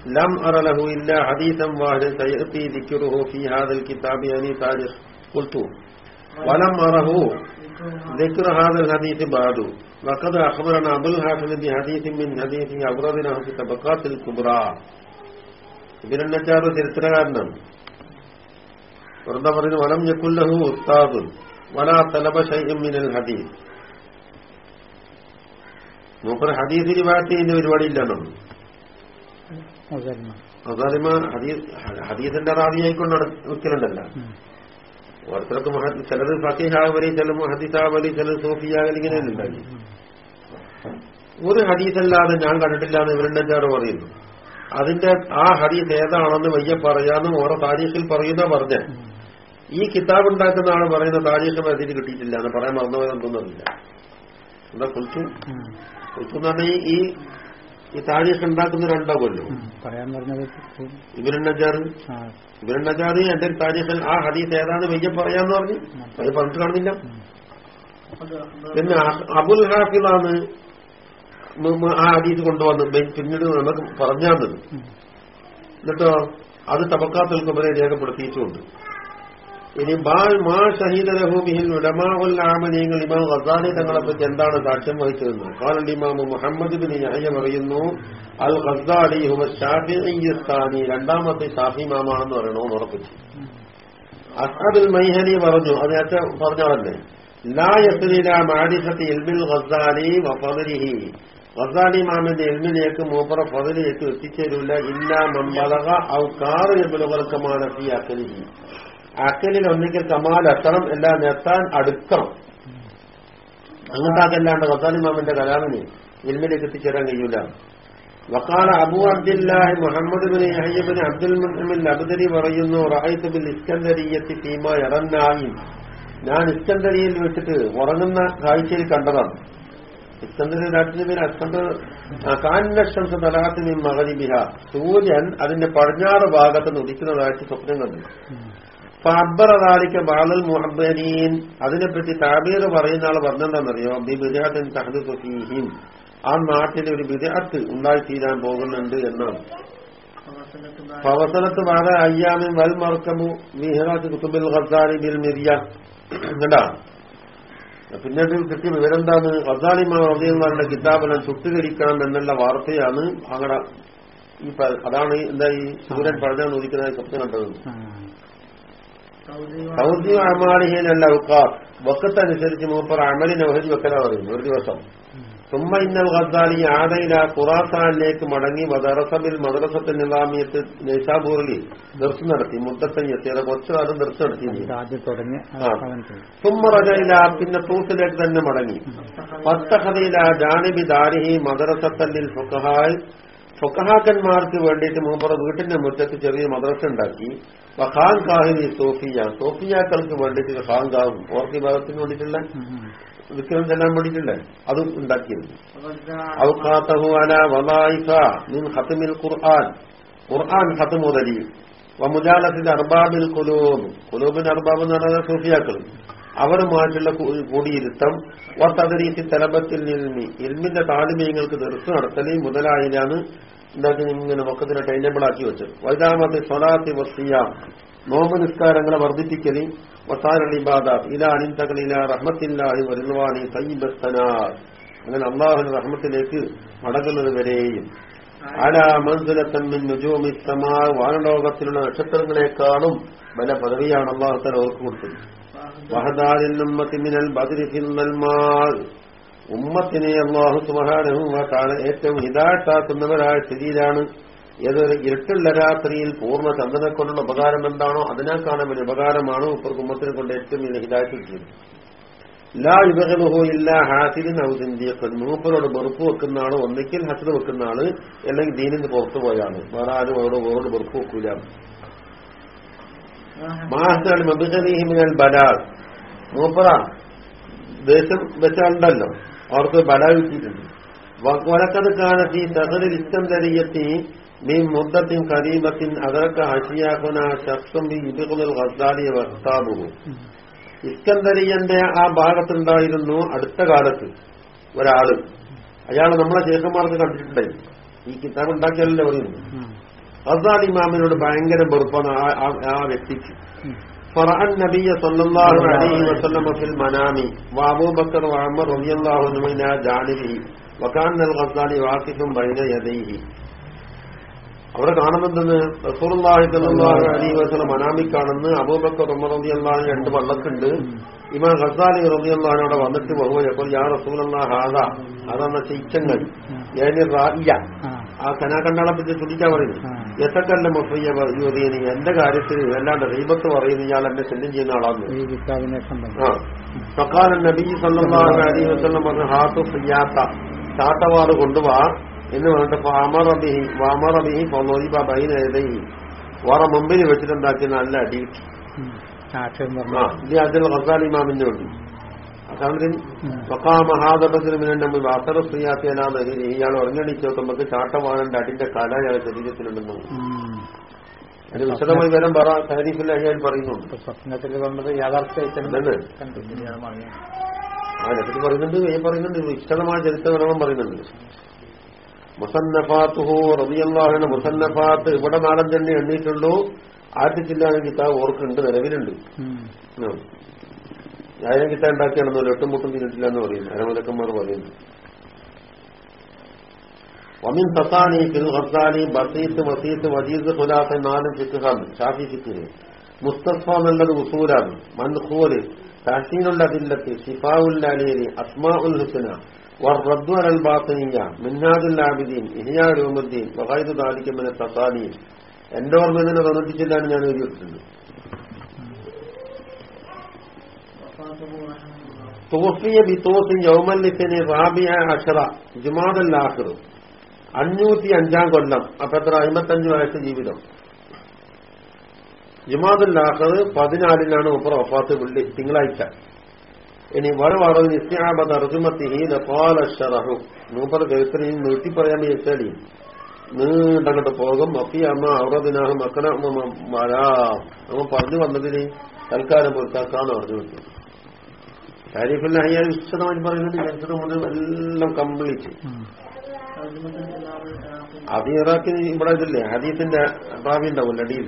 الحديث لم أر له إلا حديثا واحدا سيأتي ذكره في هذا الكتاب يعني تاريخ قلت ولم أره ذكر هذا الحديث بعد وقد أخبرنا أبو الحافظ بحديث من حديث أبردنا في طبقات الكبرى ابن النجار ചരിത്രകാരനാണ് വെറുതെ പറയുന്നു വലം യക്കുല്ലഹു ഉസ്താദുൻ വലാ തലബ ഷൈഅൻ മിനൽ ഹദീസ് മൂപ്പർ ഹദീസ് റിവായത്ത് ചെയ്യുന്ന പരിപാടി ഇല്ലെന്നും ഹദീസ് ഹദീസിന്റെ റാവിയായിക്കൊണ്ട് നിൽക്കലുണ്ടല്ല ഓരോരുത്തർക്ക് ചിലത് ഫസീഹാവലി ചില ഹദീസാവലി ചില സൂഫിയാവലി ഇങ്ങനെ ഉണ്ടായി. ഒരു ഹദീസല്ലാതെ ഞാൻ കണ്ടിട്ടില്ല എന്ന് ഇവരുണ്ടാറ് പറയുന്നു? അതിന്റെ ആ ഹദീസ് ഏതാണെന്ന് വയ്യ പറയാന്ന് ഓരോ താരീഖിൽ പറയുന്ന പറഞ്ഞ. ഈ കിതാബ് ഉണ്ടാക്കുന്ന ആൾ പറയുന്ന താരീഖ് അതിന് കിട്ടിയിട്ടില്ല എന്ന് പറയാൻ മറന്നുപോയതൊന്നുമില്ല എന്താ കുറിച്ചു കുറിച്ചു എന്ന് പറഞ്ഞാൽ ഈ ഈ താരീഖ് ഉണ്ടാക്കുന്ന ഒരാളുണ്ടാവുമല്ലോ പറയാൻ പറഞ്ഞത് ഇവരുണ്ടാറ് ആ. ഇവരുണ്ടാറ് എന്റെ താരീഖിൽ ആ ഹദീസ് ഏതാന്ന് വയ്യ പറയാന്ന് പറഞ്ഞു. അത് പറഞ്ഞിട്ട് കാണുന്നില്ല. പിന്നെ അബുൽ മ- ആ ഹദീസ് കൊണ്ടുവന്ന് പിന്നീട് നമുക്ക് പറഞ്ഞാന്നത് എന്നിട്ടോ? അത് തബക്കാത്തുൽ രേഖപ്പെടുത്തിയിട്ടുണ്ട്. ഇനി ബാൽ മാ ഷഹീദരഹൂമിഹിൽ ഉലമാഉൽ ആമനീങ്ങൾ ഇമാം ഖസാലി തങ്ങളെ പറ്റി എന്താണ് സാക്ഷ്യം വഹിച്ചതെന്ന്? കാലണ്ട് ഇമാമു മുഹമ്മദ് ബിൻ യഹ്യ പറയുന്നു അൽ ഖസാലി ഹുവ ഷാഫിഈ സ്ഥാനി രണ്ടാമത്തെ ഷാഫി ഇമാമാണെന്ന് പറയണമെന്ന് ഉറപ്പിച്ചു. അസ്ഹദുൽ മൈഹനി പറഞ്ഞു അത് നേരത്തെ പറഞ്ഞവല്ലേ ലാ യസ്ലില മാരിഫത്തി ഇൽബിൽ ഖസാലി മാമിന്റെ ഇൽമിലേക്ക് മൂപ്പറ ഫദലിലേക്ക് എത്തിച്ചേരില്ല ഇല്ല മമ്പലക ഔ കാറ് കമാല ഫി അക്കലിൽ ഒന്നിക്കൽ കമാൽ എത്തണം എല്ലാം എത്താൻ അടുക്കണം. അങ്ങോട്ടാക്കല്ലാണ്ട് ഖസാലി മാമിന്റെ കലാമിന് ഇൽമിലേക്ക് എത്തിച്ചേരാൻ കഴിയൂല. വക്കാല അബു അബ്ദുല്ലാഹി മുഹമ്മദ് ബിൻ യഹ്യ ബിൻ അബ്ദുൽ മുഹമ്മിൽ അബ്ദരി പറയുന്നു റഅയ്തു ബിൽ ഇസ്കന്ദരിയത്തി തീമ ഇറന്നായി. ഞാൻ ഇസ്കന്ദരിയിൽ വെച്ചിട്ട് ഉറങ്ങുന്ന കാഴ്ചയിൽ കണ്ടതാണ്. ഇസ്കന്ദരി രാജ്യത്തിന്റെ പേര് അസ്കന്ദർ തലാത്തിന് തലഹത്തിന് മകരിബിഹ സൂര്യൻ അതിന്റെ പടിഞ്ഞാറ് ഭാഗത്ത് നിന്ന് ഉദിക്കുന്നതായിട്ട് സ്വപ്നം കണ്ടു. ഫബ്ബറാലിക്ക ബാലൽ മുഹബ്ബനീൻ അതിനെപ്പറ്റി താബീർ പറയുന്ന ആൾ പറഞ്ഞെന്താണെന്നറിയോ ബിദാത്തിൻ തഹദു ഫീഹിം. ആ നാട്ടിൽ ഒരു ബിദാത്ത് ഉണ്ടായി തീരാൻ പോകുന്നുണ്ട് എന്നാണ്. ഫവസലത്ത് ബാധ അയ്യാമിൻ വൽ മർക്കബു മിഹറാത്ത് കുത്തുബിൽ ഖസാരി ബിൽ മിരിയ. പിന്നെ പിന്നീട് കിട്ടിയ വിവരെന്താണ്? ഖസാലി മഹദീന്മാരുടെ കിതാബെല്ലാം ചുട്ടുകരിക്കണം എന്നുള്ള വാർത്തയാണ് അങ്ങനെ ഈ അതാണ് എന്താ ഈ സൂര്യൻ പറഞ്ഞാൽ നോദിക്കുന്നത് സ്വപ്നം കണ്ടത്. ആ. സൗദി അമാലിഹീനല്ല ഉക്കാസ് വക്കത്തനുസരിച്ച് മൂപ്പർ അമലിന് ഒഹരി വെക്കലാ പറയുന്നു ഒരു ദിവസം. തുമ്മ ഇന്നൽ ഖസാലി ആദയില ഖുറാസാനിലേക്ക് മടങ്ങി മദറസബിൽ മദ്രസത്തിൽ നിലാമിയത്ത് നൈസാബൂറിൽ ദർശനം നടത്തി മുദ്ദത്തൻ എത്തിയത് കുറച്ചു കാലം ദർശനം നടത്തി. തുമ്മ റജയില പിന്നെ തൂസിലേക്ക് തന്നെ മടങ്ങി. പത്തഹതയില ജാനിബി ദാരിഹി മദ്രസത്തല്ലിൽ ഫുഖഹായ്. ഫുഖഹാക്കന്മാർക്ക് വേണ്ടിയിട്ട് മൂപ്പറ വീട്ടിന്റെ മുറ്റത്ത് ചെറിയ മദ്രസ ഉണ്ടാക്കി. ഖാൻ കാഹിനി സോഫിയ. സോഫിയാക്കൾക്ക് വേണ്ടിയിട്ട് ഖാൻ കാഹും ഓർക്കി ഭാഗത്തിന് വേണ്ടിയിട്ടുള്ള വിക്രം ചെല്ലാൻ വേണ്ടിയിട്ടില്ലേ അതും ഉണ്ടാക്കിയിരുന്നു. ഔഖാത്തഹു അല വലായിഫ മിൻ ഖത്മിൽ ഖുർആൻ. ഖുർആൻ ഖത്ം മുതലി വമുജാലത്തിന്റെ അർബാബിൽ കുലൂബ് കുലൂബിന്റെ അർബാബ് എന്ന് പറഞ്ഞാൽ സൂഫിയാക്കൾ. അവരുമായിട്ടുള്ള കൂടിയിരുത്തം വത്തദരീസി തലബത്തിൽ ഇൽമി ഇൽമിന്റെ താലിമ്യങ്ങൾക്ക് ദർശനം നടത്തലി മുതലായിലാണ് എന്താക്കി ഇങ്ങനെ മൊക്കത്തിന് ടൈനബിൾ ആക്കി വെച്ചത്. വൈദാമത്തെ സ്വലാത്തി വസിയ നോമ്പ് നിസ്കാരങ്ങളെ വർദ്ധിപ്പിക്കലി വസാരളി ബാധ ഇല അനിന്തകളില റഹ്മത്തില്ലാഹി വരുവാണി തയ്യബസ്തനാർ അങ്ങനെ അള്ളാഹുന്റെ റഹ്മത്തിലേക്ക് മടങ്ങുന്നത് വരെയും. അല മൻസുലത്തമ്മിൻ നുജൂമി വാനലോകത്തിലുള്ള നക്ഷത്രങ്ങളെക്കാളും വല പദവിയാണ് അള്ളാഹുത്തല ഓർക്ക് കൊടുത്തത്. മിനൽ ഉമ്മത്തിനെ അള്ളാഹു സുബഹാനഹുവാണ് ഏറ്റവും ഹിതാട്ടാക്കുന്നവരായ സ്ഥിതിയിലാണ്. ഏതൊരു ഇരുട്ടുള്ള രാത്രിയിൽ പൂർണ ചന്ദനെ കൊണ്ടുള്ള ഉപകാരം എന്താണോ അതിനേക്കാളും വലിയ ഉപകാരമാണ് ഇപ്പോൾ ഉമ്മത്തിനെ കൊണ്ട് ഏറ്റവും വലിയ ഹിതായത്ത് കിട്ടിയത് ലാ ഇല്ല ഹാസിലിൻ ഔദിന്ത്യക്കൻ മൂപ്പരോട് വെറുപ്പ് വെക്കുന്ന ആൾ ഒന്നിക്കൽ ഹസ്ത വെക്കുന്ന ആൾ അല്ലെങ്കിൽ ദീനിന്ന് പുറത്തു പോയാണ് വേറെ ആരും അവരോട് ഓരോട് വെറുപ്പ് വെക്കൂല. മാഹസാണ് മബിഹലിഹിമിനൽ ബലാൽ. മൂപ്പറ ദേശം വെച്ചാണ്ടല്ലോ. അവർക്ക് ബലാൽ വിറ്റിട്ടുണ്ട് വലക്കത് കാലത്ത് ഈ തകറിൽ ഇസ്കന്ദരിയത്തി നീ മുദ്ദത്തിൻ കരീമത്തിൻ അതറക്ക ഹഷിയാക്കുന്ന ശക്തം ഇബിഖുൽ ഖസാലിയ വക്താബുഹു ഇസ്കന്ദരിയന്റെ ആ ഭാഗത്തുണ്ടായിരുന്നു അടുത്ത കാലത്ത് ഒരാൾ. അയാൾ നമ്മളെ ശേഷന്മാർക്ക് കണ്ടിട്ടുണ്ടായി. ഈ കിതാബ് ഉണ്ടാക്കിയാലല്ലേ പറയുന്നു അസാദ് ഇമാമിനോട് ഭയങ്കര വെറുപ്പാണ് ആ വ്യക്തിക്ക്. ഫറഹൻ നബിയ സല്ലാഹു അലൈഹി വസല്ലമ ഫിൽ മനാമി. വാബൂബക്കർ വാമർ റബിയല്ലാഹുനുമിന ജാനിഹി വക്കാൻ നൽ ഖസാലി വാക്കിഫും ബൈന യദൈഹി. അവിടെ കാണുന്നുണ്ടെന്ന് റസൂർലാഹി സല്ലാഹു അലൈഹി വസല്ലം മനാമി കാണുന്നു. അബൂബക്കർ ഉമർ റബി അള്ളാഹു രണ്ട് വള്ളക്കുണ്ട് ഇമാം ഖസാലി റബി അള്ളാഹു അവിടെ വന്നിട്ട് ബഹുവയപ്പോൾ ഞാൻ റസൂൽ അള്ളാഹ് ഹാദ. അതാണ് ചിച്ചങ്ങൾ ഞാൻ റായിയ ആ. കനാകണ്ടാളെ പറ്റി തുടിക്കാൻ പറയുന്നു ആ. എത്തക്കല്ല മുഫയ്യ പറയുന്നു എന്റെ കാര്യത്തിൽ വല്ലാണ്ട് ദൈവത്ത് പറയുന്നു ഇയാൾ എന്നെ ശല്യം ചെയ്യുന്ന ആളാന്ന്. ആ. ഫഖാല നബി വസല്ലം പറഞ്ഞു ഹാത്തു സിയാത്ത ചാട്ടവാറ് കൊണ്ടുവാ എന്ന് പറഞ്ഞിട്ട് ഫാമറബിഹി വാമറബിഹി ഫലോരിബ ബൈന യദൈഹി. വേറെ മുമ്പിൽ വെച്ചിട്ടുണ്ടാക്കിയ നല്ല അടി കിട്ടി. ഇത് അതിൽ റസാലിമാമിന്റെ വേണ്ടി അതാണ് ഉം. വക്കാമ നമ്മൾ മിനന്റെ വാസറ സ്ത്രീയാത്തിയനാന്ന് ഇയാൾ ഉറങ്ങണിച്ച് നോക്കുമ്പോൾ ചാട്ടവാണന്റെ അടിന്റെ കല അയാളെ ശരീരത്തിലുണ്ടെന്ന്. അതിന് വിശദമായി വരം പറ താരീഫിൽ അയാൾ പറയുന്നുണ്ട്. സ്വപ്നത്തിൽ. കണ്ടു അതിനെപ്പറ്റി പറയുന്നുണ്ട് ഈ പറയുന്നുണ്ട് വിശദമായ ചരിത്രകരണം പറയുന്നുണ്ട്. മുസന്നഫാത്തുഹു റബിയല്ലാഹിന്റെ മുസന്നഫാത്ത് ഇവിടെ നാടൻ തന്നെ എണ്ണിയിട്ടുള്ളൂ ആറ്റിച്ചില്ലാതെ കിതാബ് ഓർക്കുണ്ട് നിലവിലുണ്ട്. ഉം. ഉം. ഞാനും കിതാബ് ഉണ്ടാക്കിയാണെന്നല്ലോ എട്ടും മുട്ടും തിന്നിട്ടില്ല എന്ന് പറയുന്നു അരമലക്കന്മാർ പറയുന്നു വമിൻ തസാനി ഫിൽ ഖസാനി ബസീത്ത് വസീത്ത് വജീദ് ഖുലാഫ നാലും ഫിഖാണ് ഷാഫി ഫിഖിന് മുസ്തഫ എന്നുള്ളത് ഉസൂലാണ് മൻഖൂല് തഹസീനുള്ള അതില്ലത്ത് ഷിഫാഉൽ അലീലി അസ്മാഉൽ ഹുസ്ന والرد على الباطنية منهاج العابدين إحياء علوم الدين وغير ذلك من التصانيف എന്റെ ഓർമ്മയിൽ നിന്ന് തോന്നിച്ചില്ലാണ് ഞാൻ എഴുതിയിട്ടുണ്ട് തോഫിയ ബിത്തോസിൻ യൗമല്ലിസിന് റാബിയ അഷറ ജുമാദൽ ആഖിർ. അഞ്ഞൂറ്റി അഞ്ചാം കൊല്ലം. അപ്പൊ എത്ര? അമ്പത്തഞ്ച് വയസ്സ് ജീവിതം. ജുമാദുൽ ആഖിർ പതിനാലിനാണ് ഉപ്പറ ഒപ്പാത്ത് വെള്ളി തിങ്കളാഴ്ച. ഇനി വറവാറോ നിസ്യാബദ് ശറഹു മൂപ്പർ കരുത്തിന് നീട്ടി പറയാൻ വിചാരി നീണ്ടങ്ങോട്ട് പോകും. അപ്പി അമ്മ ഔറദിനാഹും മക്കന വരാ അമ്മ പറഞ്ഞു വന്നതിന് തൽക്കാലം പുറത്താക്കാന്ന് പറഞ്ഞു വിട്ടു താരീഫിൽ അയ്യാൽ വിശദമായി പറയുന്നത് ചരിത്രം മുതൽ എല്ലാം കംപ്ലീറ്റ് അത് ഇറാഖിന് ഇവിടെ ഇതില്ലേ ഹദീസിന്റെ റാവി ഉണ്ടാവില്ല അടിയിൽ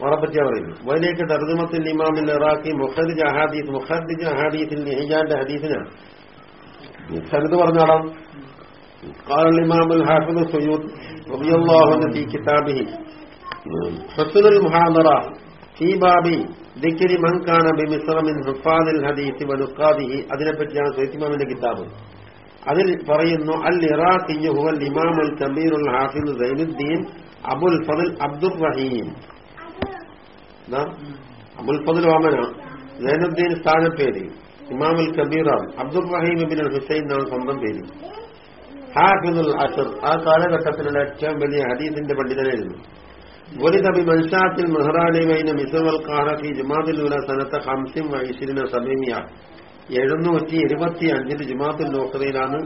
അവരെ പറ്റിയാ പറയുന്നു വൈലേക്ക് തർജുമത്തിൽ ഇമാമിൽ ഇറാഖി മുഖദ്ജ് അഹാദീസ് മുഖദ്ജ് അഹാദീസിൽ ഹിജാന്റെ ഹദീസിനാണ് സനത് പറഞ്ഞാടാം قال الإمام الحافظ السيوط رضي الله عنه في كتابه حسن المحاضرة في باب ദിക്കരി മങ്കാണ് ബി മിസ്റമിൻ ഹുഫാദിൽ ഹദീസ് വലുക്കാദിഹി അതിനെപ്പറ്റിയാണ് സൈത്തിമാമിന്റെ കിതാബ്. അതിൽ പറയുന്നു അൽ ഇറാഖി ഹുവൽ ഇമാമുൽ കബീറുൽ ഹാഫിദ് സൈനുദ്ദീൻ അബുൽ ഫദൽ അബ്ദുൽ റഹീം. അബുൽ ഫദൽ ഓമന സൈനുദ്ദീൻ സ്ഥാന പേര്. ഇമാമുൽ കബീറാണ്. അബ്ദുൽ റഹീം ബിൻ അൽ ഹുസൈൻ എന്നാണ് സ്വന്തം പേര്. ഹാഫിദുൽ അസർ. ആ കാലഘട്ടത്തിലുള്ള ഏറ്റവും വലിയ ഹദീസിന്റെ പണ്ഡിതനായിരുന്നു. ولد بمنشات المهران بين مصر والقاهرة في جماد الأولى سنة 25 سبعمية എഴുന്നൂറ്റി ഇരുപത്തി അഞ്ചിന് ജുമാത്തുൽ നോക്കറയിലാണ്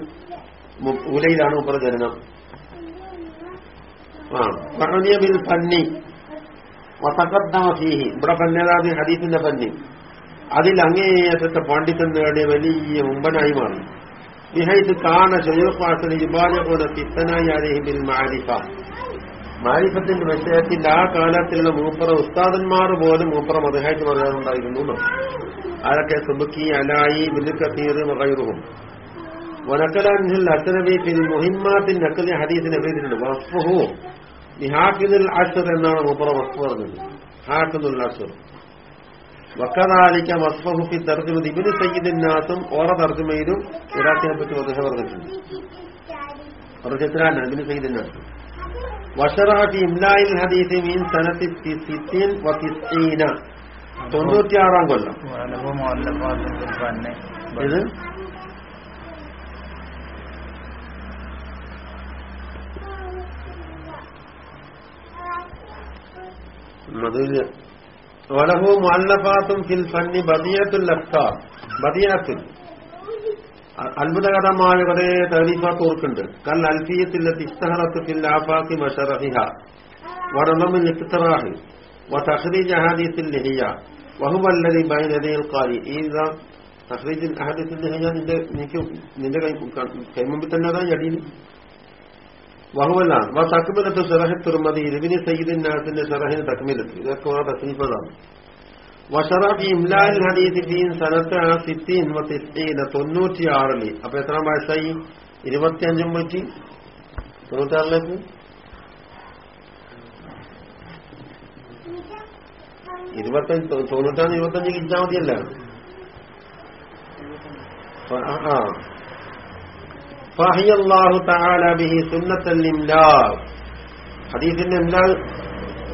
ഉലയിലാണ് ഉപര ജനനം ആ പറഞ്ഞ ബിൽ പന്നി വതഖദ്ദമ ഫീഹി ഇവിടെ പന്നേതാതി ഹദീസിന്റെ പന്നി അതിൽ അങ്ങേയറ്റത്തെ പാണ്ഡിത്യം നേടിയ വലിയ മുമ്പനായി മാറി ബിഹൈത്ത് കാന ഷയൂഖാസിന് യുബാലിഖൂന ഫിത്തനായി അലൈഹി ബിൽ മാരിഫ മാരിഫത്തിന്റെ വിഷയത്തിൽ ആ കാലത്തിലുള്ള മൂപ്പറ ഉസ്താദന്മാർ പോലും മൂപ്പറ മതഹായിട്ട് പറയാറുണ്ടായിരുന്നു. ആരൊക്കെ സുബുക്കി അലായി കസീർ വഗൈറുഹും വനക്കലാൻഹിൽ അസ്നബി ഫിൽ മുഹിമ്മാത്തിൻ നക്കലി ഹദീസിനെ എഴുതിയിട്ടുണ്ട്. വസ്ഫുഹു ഹാഫിദുൽ അഷർ എന്നാണ് മൂപ്പറ വസ്ഫു പറഞ്ഞത്. ഹാഫിദുൽ അഷർ വക്കതാലിക്ക വസ്ഫഹു ഫി തർജുമ ഇബ്നു സയ്യിദിൻ നാസും ഓറ തർജമയിലും ഇറാഖിനെ പറ്റി അദ്ദേഹം പറഞ്ഞിട്ടുണ്ട്. പ്രചിത്രാൻ ഇബ്നു സയ്യിദിൻ വഷറാ ഫി ഇംലായിൽ ഹദീസ് മീൻ സനത്തി സിത്തീൻ വത്തിസ്ഈന തൊണ്ണൂറ്റിയാറാം കൊല്ലം. ഇത്? വലഹു മുഅല്ലഫാത്തും ഫിൽ ഫന്നി ബദിയത്തുൽ അഫ്താർ ബദിയത്തുൽ. അത്ഭുതകരമായ കുറെ തരീഫാത്ത് ഓർക്കുണ്ട് കൽ അൽഫിയത്തില്ലത്തി ഇസ്തഹറത്ത് ഫിൽ ആഫാഖി വശറഹിഹ വറമമിൽ ഇഖ്തിറാഹ് വതഖ്രീജ് അഹാദീസിൽ ലഹിയ. വഹുവ അല്ലദി ബൈന യദയിൽ ഖാരി ഈദ തഖ്രീജ് അഹാദീസിൽ ലഹിയ നിന്റെ നിനക്ക് നിന്റെ കൈമുമ്പിൽ തന്നെ അതാ ഈ അടിയിൽ വഹുവല്ല തക്മിലത്ത് ഷറഹ് തുറമതി ഇബ്നു സയ്യിദിൻ നാസിന്റെ ഷറഹിന് തക്മിലത്ത്. ഇതൊക്കെ ആ തസ്നീഫതാണ് വഷറഫ് ഇംലാൽ ഹദീസ് ഫീൻ സനത്ത് സിത്തീൻ വത്തിസ്തീന തൊണ്ണൂറ്റിയാറില് അപ്പൊ എത്ര വയസ്സായി ഇരുപത്തിയഞ്ചും പറ്റി തൊണ്ണൂറ്റാറിലേക്ക് ഇരുപത്തഞ്ച് തൊണ്ണൂറ്റാറ് ഇരുപത്തഞ്ച് കിട്ടാൻ മതിയല്ല ആ, ആ فهي الله تعالى به سنة الإملاء ഹദീസിന്റെ ഇംലാ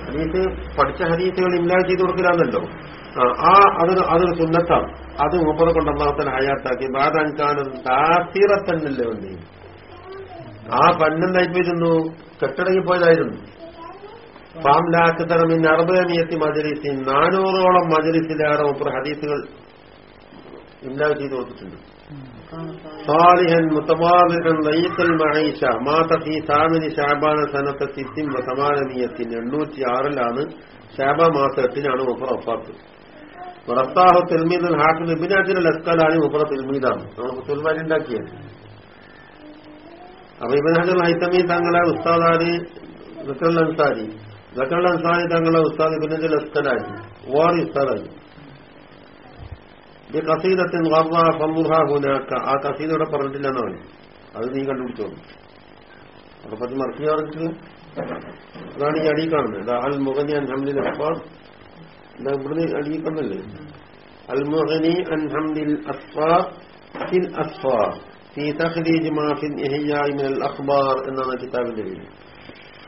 ഹദീസ് പഠിച്ച ഹദീസുകൾ ഇംലാ ചെയ്ത് കൊടുക്കലാന്നല്ലോ ആ, ആ അതൊരു അതൊരു സുന്നത്താണ് അത് മൂപ്പറ കൊണ്ട് അള്ളാഹത്തൻ ഹയാത്താക്കി ബാധാൻകാനും താത്തിറത്തന്നല്ലേ ഉണ്ട് ആ പണ്ണെന്തായിപ്പോയിരുന്നു കെട്ടടങ്ങിപ്പോയതായിരുന്നു ഫാംലാക്ക് തറമിൻ അറുപതിയത്തി മജലിസിൻ നാനൂറോളം മജലിസിലേറെ മൂപ്പർ ഹദീസുകൾ ഇംലാ ചെയ്ത് കൊടുത്തിട്ടുണ്ട് صالحا متواضعا ضيق المعيشة مات في ثامن شعبان سنة ست وثمانمية എണ്ണൂറ്റി ആറിലാണ് ഷാബ മാസം എട്ടിനാണ് മുഫർ വഫാത്ത് റത്താഹു തിൽമീദുൽ ഹാക്കിൽ ഇബ്നു അജർ മുപ്പറ തെൽമീദാണ്. നമ്മൾ തുൽമാരി ഉണ്ടാക്കിയത്. അപ്പൊ ഇബിൻ ഹജർ ഹൈത്തമി തങ്ങളെ ഉസ്താദാരി ലക്കൽ അൻസാരി. ലക്കൽ അൻസാരി തങ്ങളെ ഉസ്താദ് ഇബിൻ ലസ്കലാരി ഓറി ഉസ്താദായി. ഈ കസീദത്തിൻ ഹുനാക്ക. ആ കസീദ ഇവിടെ പറഞ്ഞിട്ടില്ല എന്നാണ് അത് നീ കണ്ടുപിടിച്ചോളൂ അപ്പൊ പറ്റി മറക്കി അതാണ് ഈ അടി കാണുന്നത്. അൽ മുഖനി അൻ അസ്ഫാർ ഇതാ ഇവിടുന്ന് അടി കാണുന്നല്ലേ അൽ മുഗനി അൻ ഹംലിൽ അസ്ഫാർ ഫിൽ അസ്ഫാർ في تخريج ما في الإحياء من الأخبار എന്നാണ് കിതാബിന്റെ പേര്